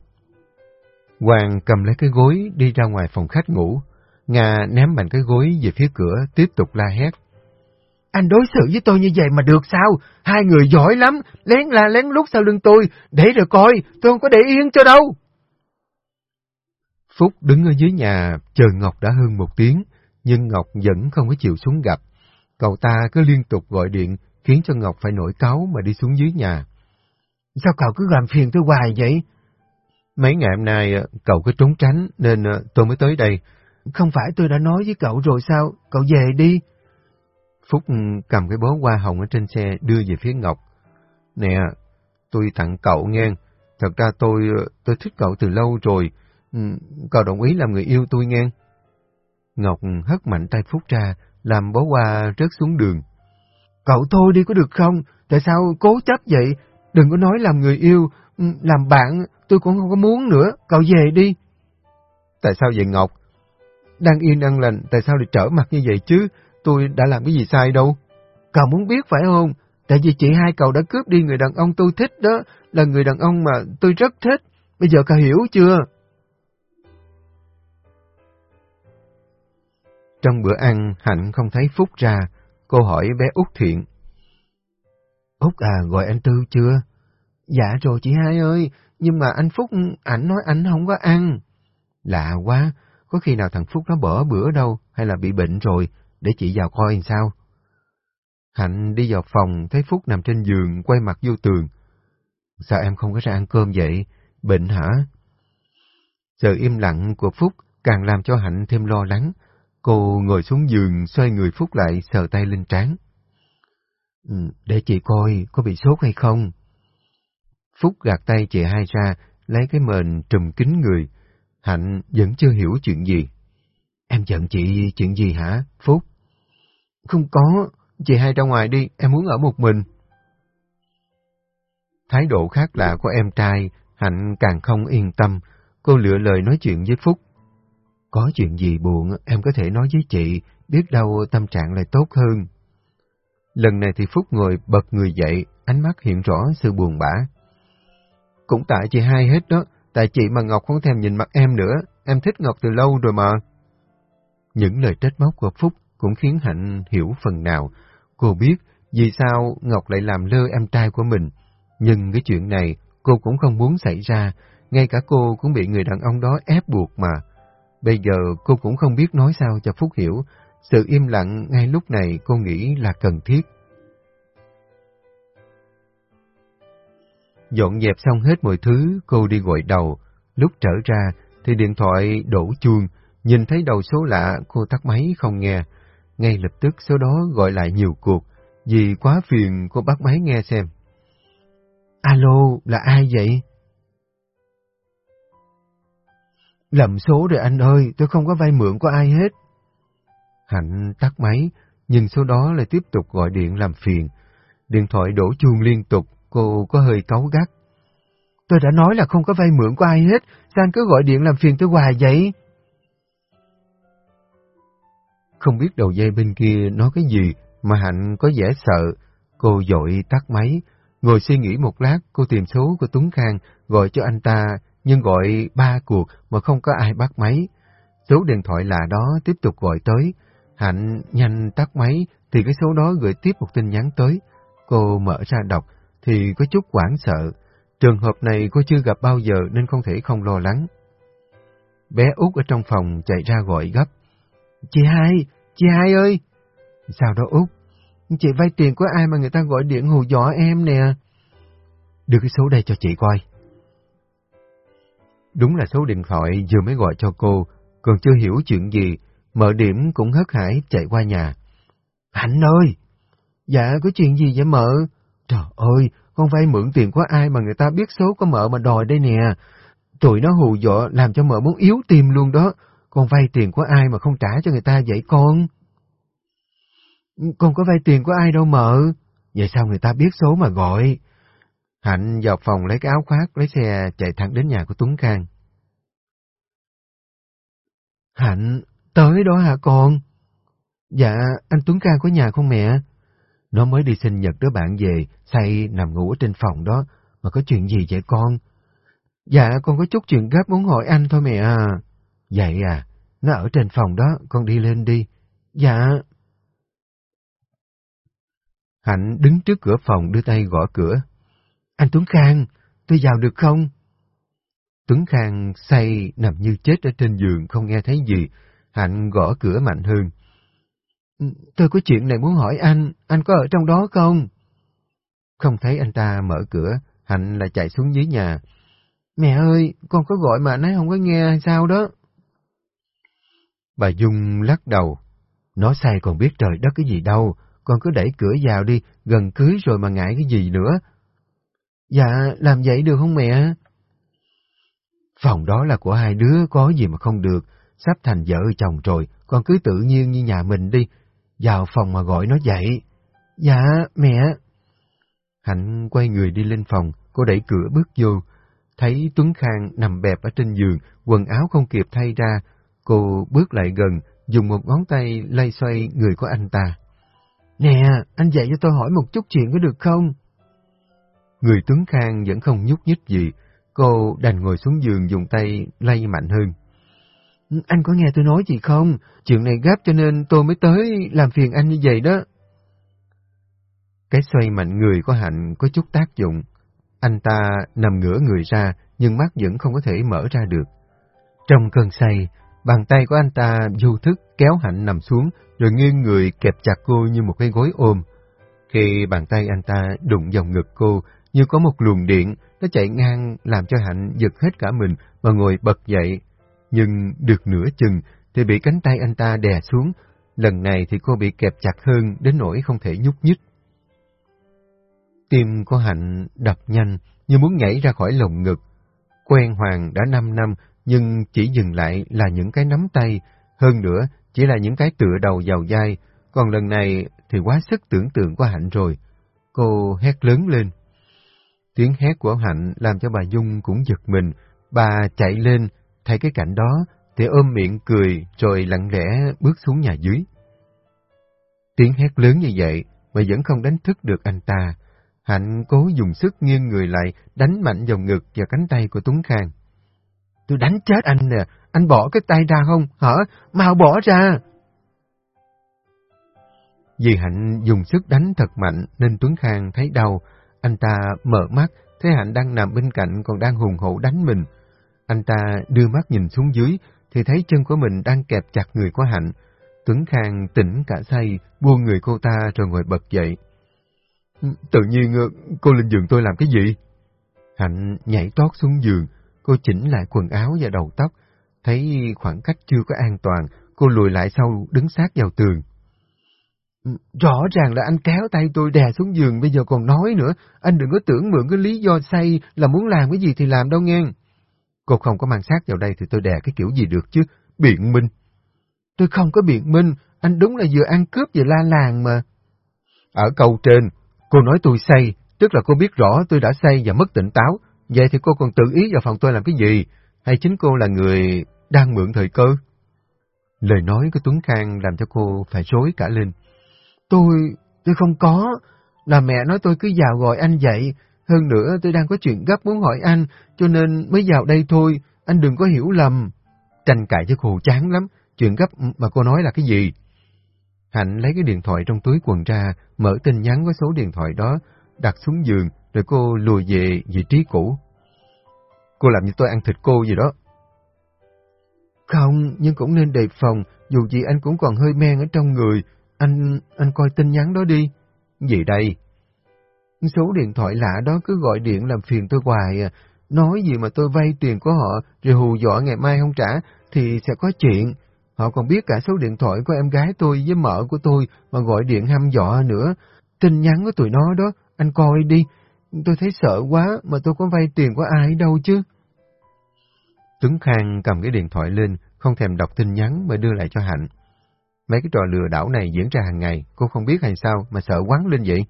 [SPEAKER 2] Hoàng cầm lấy cái gối đi ra ngoài phòng khách ngủ. Nga ném mạnh cái gối về phía cửa, tiếp tục la hét. Anh đối xử với tôi như vậy mà được sao? Hai người giỏi lắm, lén la lén lút sau lưng tôi, để rồi coi, tôi không có để yên cho đâu. Phúc đứng ở dưới nhà, chờ Ngọc đã hơn một tiếng, nhưng Ngọc vẫn không có chịu xuống gặp. Cậu ta cứ liên tục gọi điện, khiến cho Ngọc phải nổi cáu mà đi xuống dưới nhà. Sao cậu cứ làm phiền tôi hoài vậy? Mấy ngày hôm nay cậu cứ trốn tránh nên tôi mới tới đây. Không phải tôi đã nói với cậu rồi sao? Cậu về đi. Phúc cầm cái bó hoa hồng ở trên xe đưa về phía Ngọc. Nè, tôi tặng cậu nghe. Thật ra tôi tôi thích cậu từ lâu rồi. Ừ, cậu đồng ý làm người yêu tôi nghe. Ngọc hất mạnh tay Phúc ra, làm bó hoa rớt xuống đường. Cậu thôi đi có được không? Tại sao cố chấp vậy? đừng có nói làm người yêu, ừ, làm bạn tôi cũng không có muốn nữa, cậu về đi.
[SPEAKER 1] Tại sao vậy Ngọc?
[SPEAKER 2] Đang yên đang lành, tại sao lại trở mặt như vậy chứ? Tôi đã làm cái gì sai đâu. Cậu muốn biết phải không? Tại vì chị hai cậu đã cướp đi người đàn ông tôi thích đó, là người đàn ông mà tôi rất thích. Bây giờ cậu hiểu chưa?
[SPEAKER 1] Trong bữa ăn, Hạnh không thấy Phúc ra. Cô hỏi bé Út Thiện.
[SPEAKER 2] Út à, gọi anh Tư chưa? Dạ rồi chị hai ơi, nhưng mà anh Phúc, ảnh nói anh không có ăn.
[SPEAKER 1] Lạ quá, có khi nào thằng Phúc nó bỏ bữa đâu, hay là bị bệnh rồi, để chị vào coi làm sao. Hạnh đi vào phòng, thấy Phúc nằm trên giường, quay mặt vô tường. Sao em không có ra ăn cơm vậy? Bệnh hả? Sự im lặng của Phúc càng làm cho Hạnh thêm lo lắng. Cô ngồi xuống giường, xoay người Phúc lại, sờ tay lên trán.
[SPEAKER 2] Ừ, để chị coi có bị sốt hay không.
[SPEAKER 1] Phúc gạt tay chị hai ra, lấy cái mền trùm kín người. Hạnh vẫn chưa hiểu chuyện gì.
[SPEAKER 2] Em giận chị chuyện gì hả, Phúc? Không có, chị hai ra ngoài đi, em muốn ở một mình.
[SPEAKER 1] Thái độ khác lạ của em trai, Hạnh càng không yên tâm. Cô lựa lời nói chuyện với Phúc.
[SPEAKER 2] Có chuyện gì buồn, em có thể nói với chị, biết đâu tâm trạng lại tốt hơn.
[SPEAKER 1] Lần này thì Phúc ngồi bật người dậy, ánh mắt hiện rõ sự buồn bã.
[SPEAKER 2] Cũng tại chị hai hết đó, tại chị mà Ngọc không thèm nhìn mặt em nữa, em thích Ngọc từ lâu rồi mà.
[SPEAKER 1] Những lời trách móc của Phúc cũng khiến Hạnh hiểu phần nào. Cô biết vì sao Ngọc lại làm lơ em trai của mình, nhưng cái chuyện này cô cũng không muốn xảy ra, ngay cả cô cũng bị người đàn ông đó ép buộc mà. Bây giờ cô cũng không biết nói sao cho Phúc hiểu, sự im lặng ngay lúc này cô nghĩ là cần thiết. Dọn dẹp xong hết mọi thứ, cô đi gọi đầu. Lúc trở ra thì điện thoại đổ chuông, nhìn thấy đầu số lạ, cô tắt máy không nghe. Ngay lập tức số đó gọi lại nhiều cuộc, vì quá phiền cô bắt máy nghe xem.
[SPEAKER 2] Alo, là ai vậy? Lầm số rồi anh ơi, tôi không có vay mượn của ai hết.
[SPEAKER 1] Hạnh tắt máy, nhưng sau đó lại tiếp tục gọi điện làm phiền. Điện thoại đổ chuông liên tục, cô có hơi cáu gắt.
[SPEAKER 2] Tôi đã nói là không có vay mượn của ai hết, sao anh cứ gọi điện làm phiền tôi hoài vậy?
[SPEAKER 1] Không biết đầu dây bên kia nói cái gì mà Hạnh có vẻ sợ. Cô dội tắt máy, ngồi suy nghĩ một lát, cô tìm số của Tuấn Khang, gọi cho anh ta, nhưng gọi ba cuộc mà không có ai bắt máy. Số điện thoại lạ đó tiếp tục gọi tới, Hạnh nhanh tắt máy thì cái số đó gửi tiếp một tin nhắn tới. Cô mở ra đọc thì có chút hoảng sợ. Trường hợp này cô chưa gặp bao giờ nên không thể không lo lắng. Bé út ở trong phòng chạy ra gọi gấp.
[SPEAKER 2] Chị hai, chị hai ơi! Sao đó út? Chị vay tiền của ai mà người ta gọi điện hù dọa em nè?
[SPEAKER 1] Đưa cái số đây cho chị coi. Đúng là số điện thoại vừa mới gọi cho cô, còn chưa hiểu chuyện gì, mở điểm cũng hớt hải chạy qua nhà.
[SPEAKER 2] Hạnh ơi! Dạ, có chuyện gì vậy mợ? Trời ơi, con vay mượn tiền của ai mà người ta biết số của mợ mà đòi đây nè. Tụi nó hù dọa làm cho mợ muốn yếu tim luôn đó. Con vay tiền của ai mà không trả cho người ta vậy con? Con có vay tiền của ai đâu mợ. Vậy sao người ta biết số mà gọi?
[SPEAKER 1] Hạnh vào phòng lấy cái áo khoác, lấy xe chạy thẳng đến nhà của Tuấn Khang.
[SPEAKER 2] Hạnh, tới đó hả con? Dạ, anh Tuấn Khang có nhà không mẹ?
[SPEAKER 1] Nó mới đi sinh nhật đứa bạn về, say nằm ngủ trên phòng đó, mà có chuyện gì vậy con?
[SPEAKER 2] Dạ, con có chút chuyện gấp muốn hỏi anh thôi mẹ à.
[SPEAKER 1] Vậy à, nó ở trên phòng đó, con đi lên đi.
[SPEAKER 2] Dạ.
[SPEAKER 1] Hạnh đứng trước cửa phòng đưa tay gõ cửa.
[SPEAKER 2] Anh Tuấn Khang, tôi vào được không?
[SPEAKER 1] Tuấn Khang say nằm như chết ở trên giường không nghe thấy gì. Hạnh gõ cửa mạnh hơn.
[SPEAKER 2] Ừ, tôi có chuyện này muốn hỏi anh, anh có ở trong đó không?
[SPEAKER 1] Không thấy anh ta mở cửa, Hạnh lại chạy xuống dưới nhà.
[SPEAKER 2] Mẹ ơi, con có gọi mà anh ấy không có nghe hay sao đó?
[SPEAKER 1] Bà Dung lắc đầu. Nó say còn biết trời đất cái gì đâu, con cứ đẩy cửa vào đi, gần cưới rồi mà ngại cái gì nữa.
[SPEAKER 2] Dạ, làm vậy được không mẹ?
[SPEAKER 1] Phòng đó là của hai đứa, có gì mà không được, sắp thành vợ chồng rồi, con cứ tự nhiên như nhà mình đi, vào phòng mà gọi nó dậy.
[SPEAKER 2] Dạ, mẹ. Hạnh quay người đi lên phòng, cô đẩy cửa bước vô. Thấy Tuấn Khang nằm bẹp ở trên giường, quần áo không kịp thay ra. Cô bước lại gần, dùng một ngón tay lay xoay người của anh ta. Nè, anh dạy cho tôi hỏi một chút chuyện có được không? Người Tuấn Khang vẫn không nhúc nhích gì, cô đành ngồi xuống giường dùng tay lay mạnh hơn. Anh có nghe tôi nói gì không? Chuyện này gấp cho nên tôi mới tới làm phiền anh như vậy đó. Cái xoay mạnh người của Hạnh có chút tác dụng. Anh ta nằm ngửa người ra, nhưng mắt vẫn không có thể mở ra được. Trong cơn say, bàn tay của anh ta du thức kéo Hạnh nằm xuống, rồi nghiêng người kẹp chặt cô như một cái gối ôm. Khi bàn tay anh ta đụng vào ngực cô, như có một luồng điện, nó chạy ngang làm cho Hạnh giật hết cả mình và ngồi bật dậy. Nhưng được nửa chừng thì bị cánh tay anh ta đè xuống, lần này thì cô bị kẹp chặt hơn đến nỗi không thể nhúc nhích. Tim của Hạnh đập nhanh như muốn nhảy ra khỏi lồng ngực. Quen Hoàng đã 5 năm nhưng chỉ dừng lại là những cái nắm tay, hơn nữa chỉ là những cái tựa đầu vào dai, còn lần này thì quá sức tưởng tượng của Hạnh rồi. Cô hét lớn lên. Tiếng hét của Hạnh làm cho bà Dung cũng giật mình, bà chạy lên, thấy cái cảnh đó thì ôm miệng cười rồi lặng lẽ bước xuống nhà dưới. Tiếng hét lớn như vậy mà vẫn không đánh thức được anh ta. Hạnh cố dùng sức nghiêng người lại, đánh mạnh vào ngực và cánh tay của Tuấn Khang. Tôi đánh chết anh nè, anh bỏ cái tay ra không, hả? Mau bỏ ra! Vì Hạnh dùng sức đánh thật mạnh nên Tuấn Khang thấy đau. Anh ta mở mắt, thấy Hạnh đang nằm bên cạnh còn đang hùng hổ đánh mình. Anh ta đưa mắt nhìn xuống dưới thì thấy chân của mình đang kẹp chặt người của Hạnh. Tuấn Khang tỉnh cả say, buông người cô ta rồi ngồi bật dậy. Ừ, tự nhiên ờ, cô lên giường tôi làm cái gì? Hạnh nhảy tót xuống giường, cô chỉnh lại quần áo và đầu tóc. Thấy khoảng cách chưa có an toàn, cô lùi lại sau đứng sát vào tường. Rõ ràng là anh kéo tay tôi đè xuống giường bây giờ còn nói nữa. Anh đừng có tưởng mượn cái lý do say là muốn làm cái gì thì làm đâu nghe. Cô không có mang sát vào đây thì tôi đè cái kiểu gì được chứ. Biện minh. Tôi không có biện minh. Anh đúng là vừa ăn cướp vừa la làng mà. Ở câu trên, cô nói tôi say. Tức là cô biết rõ tôi đã say và mất tỉnh táo. Vậy thì cô còn tự ý vào phòng tôi làm cái gì? Hay chính cô là người đang mượn thời cơ? Lời nói của Tuấn Khang làm cho cô phải rối cả lên. Tôi, tôi không có. Là mẹ nói tôi cứ vào gọi anh dậy. Hơn nữa tôi đang có chuyện gấp muốn hỏi anh, cho nên mới vào đây thôi. Anh đừng có hiểu lầm. Tranh cãi với cô chán lắm. Chuyện gấp mà cô nói là cái gì? Hạnh lấy cái điện thoại trong túi quần ra, mở tin nhắn với số điện thoại đó, đặt xuống giường, rồi cô lùi về vị trí cũ. Cô làm như tôi ăn thịt cô gì đó. Không, nhưng cũng nên đề phòng, dù gì anh cũng còn hơi men ở trong người. Anh, anh coi tin nhắn đó đi. Gì đây? Số điện thoại lạ đó cứ gọi điện làm phiền tôi hoài à. Nói gì mà tôi vay tiền của họ, rồi hù dọa ngày mai không trả, thì sẽ có chuyện. Họ còn biết cả số điện thoại của em gái tôi với mợ của tôi mà gọi điện hăm dọa nữa. Tin nhắn của tụi nó đó, anh coi đi. Tôi thấy sợ quá mà tôi có vay tiền của ai đâu chứ. Tuấn Khang cầm cái điện thoại lên, không thèm đọc tin nhắn mà đưa lại cho Hạnh. Mấy cái trò lừa đảo này diễn ra hàng ngày, cô không biết hay sao mà sợ quán lên vậy?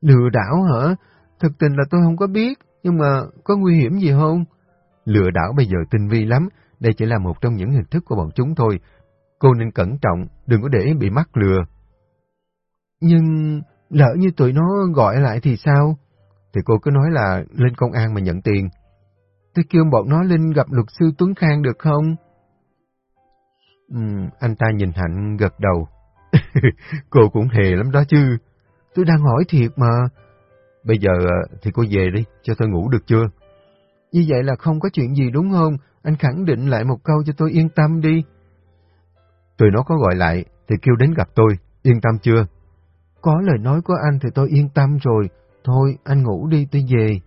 [SPEAKER 2] Lừa đảo hả? Thực tình là tôi không có biết, nhưng mà có nguy hiểm gì không? Lừa đảo bây giờ tinh vi lắm, đây chỉ là một trong những hình thức của bọn chúng thôi. Cô nên cẩn trọng, đừng có để bị mắc lừa. Nhưng lỡ như tụi nó gọi lại thì sao? Thì cô cứ nói là lên công an mà nhận tiền. Tôi kêu bọn nó lên gặp luật sư Tuấn Khang được không? Ừ, anh ta nhìn Hạnh gật đầu. [laughs] cô cũng hề lắm đó chứ. Tôi đang hỏi thiệt mà. Bây giờ ờ, thì cô về đi, cho tôi ngủ được chưa? Như vậy là không có chuyện gì đúng không? Anh khẳng định lại một câu cho tôi yên tâm đi. Tụi nó có gọi lại thì kêu đến gặp tôi, yên tâm chưa? Có lời nói của anh thì tôi yên tâm rồi. Thôi, anh ngủ đi tôi về.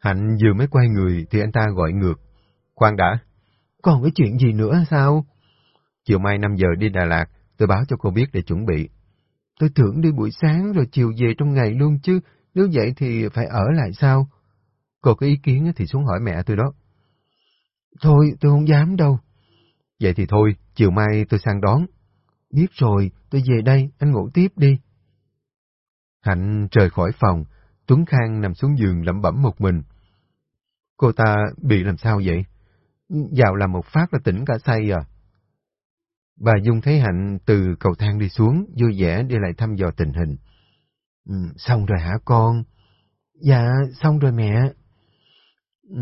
[SPEAKER 2] Hạnh vừa mới quay người thì anh ta gọi ngược. Khoan đã. Còn cái chuyện gì nữa sao? Chiều mai 5 giờ đi Đà Lạt, tôi báo cho cô biết để chuẩn bị. Tôi tưởng đi buổi sáng rồi chiều về trong ngày luôn chứ, nếu vậy thì phải ở lại sao? Cô có ý kiến thì xuống hỏi mẹ tôi đó. Thôi, tôi không dám đâu. Vậy thì thôi, chiều mai tôi sang đón. Biết rồi, tôi về đây, anh ngủ tiếp đi. Hạnh rời khỏi phòng, Tuấn Khang nằm xuống giường lẩm bẩm một mình. Cô ta bị làm sao vậy? Dạo làm một phát là tỉnh cả say à? Bà Dung thấy Hạnh từ cầu thang đi xuống, vui vẻ đi lại thăm dò tình hình. Ừ, xong rồi hả con? Dạ, xong rồi mẹ. Ừ,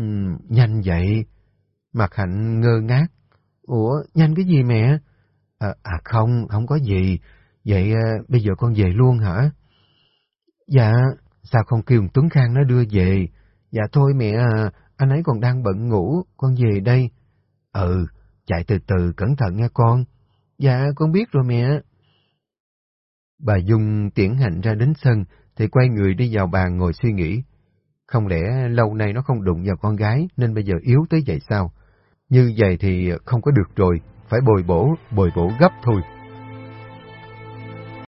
[SPEAKER 2] nhanh vậy. Mặt Hạnh ngơ ngác. Ủa, nhanh cái gì mẹ? À, à không, không có gì. Vậy à, bây giờ con về luôn hả? Dạ, sao không kêu Tuấn Khang nó đưa về? Dạ thôi mẹ à, anh ấy còn đang bận ngủ, con về đây. Ừ, chạy từ từ, cẩn thận nha con. Dạ, con biết rồi mẹ. Bà Dung tiễn hạnh ra đến sân, thì quay người đi vào bàn ngồi suy nghĩ. Không lẽ lâu nay nó không đụng vào con gái nên bây giờ yếu tới vậy sao? Như vậy thì không có được rồi, phải bồi bổ, bồi bổ gấp thôi.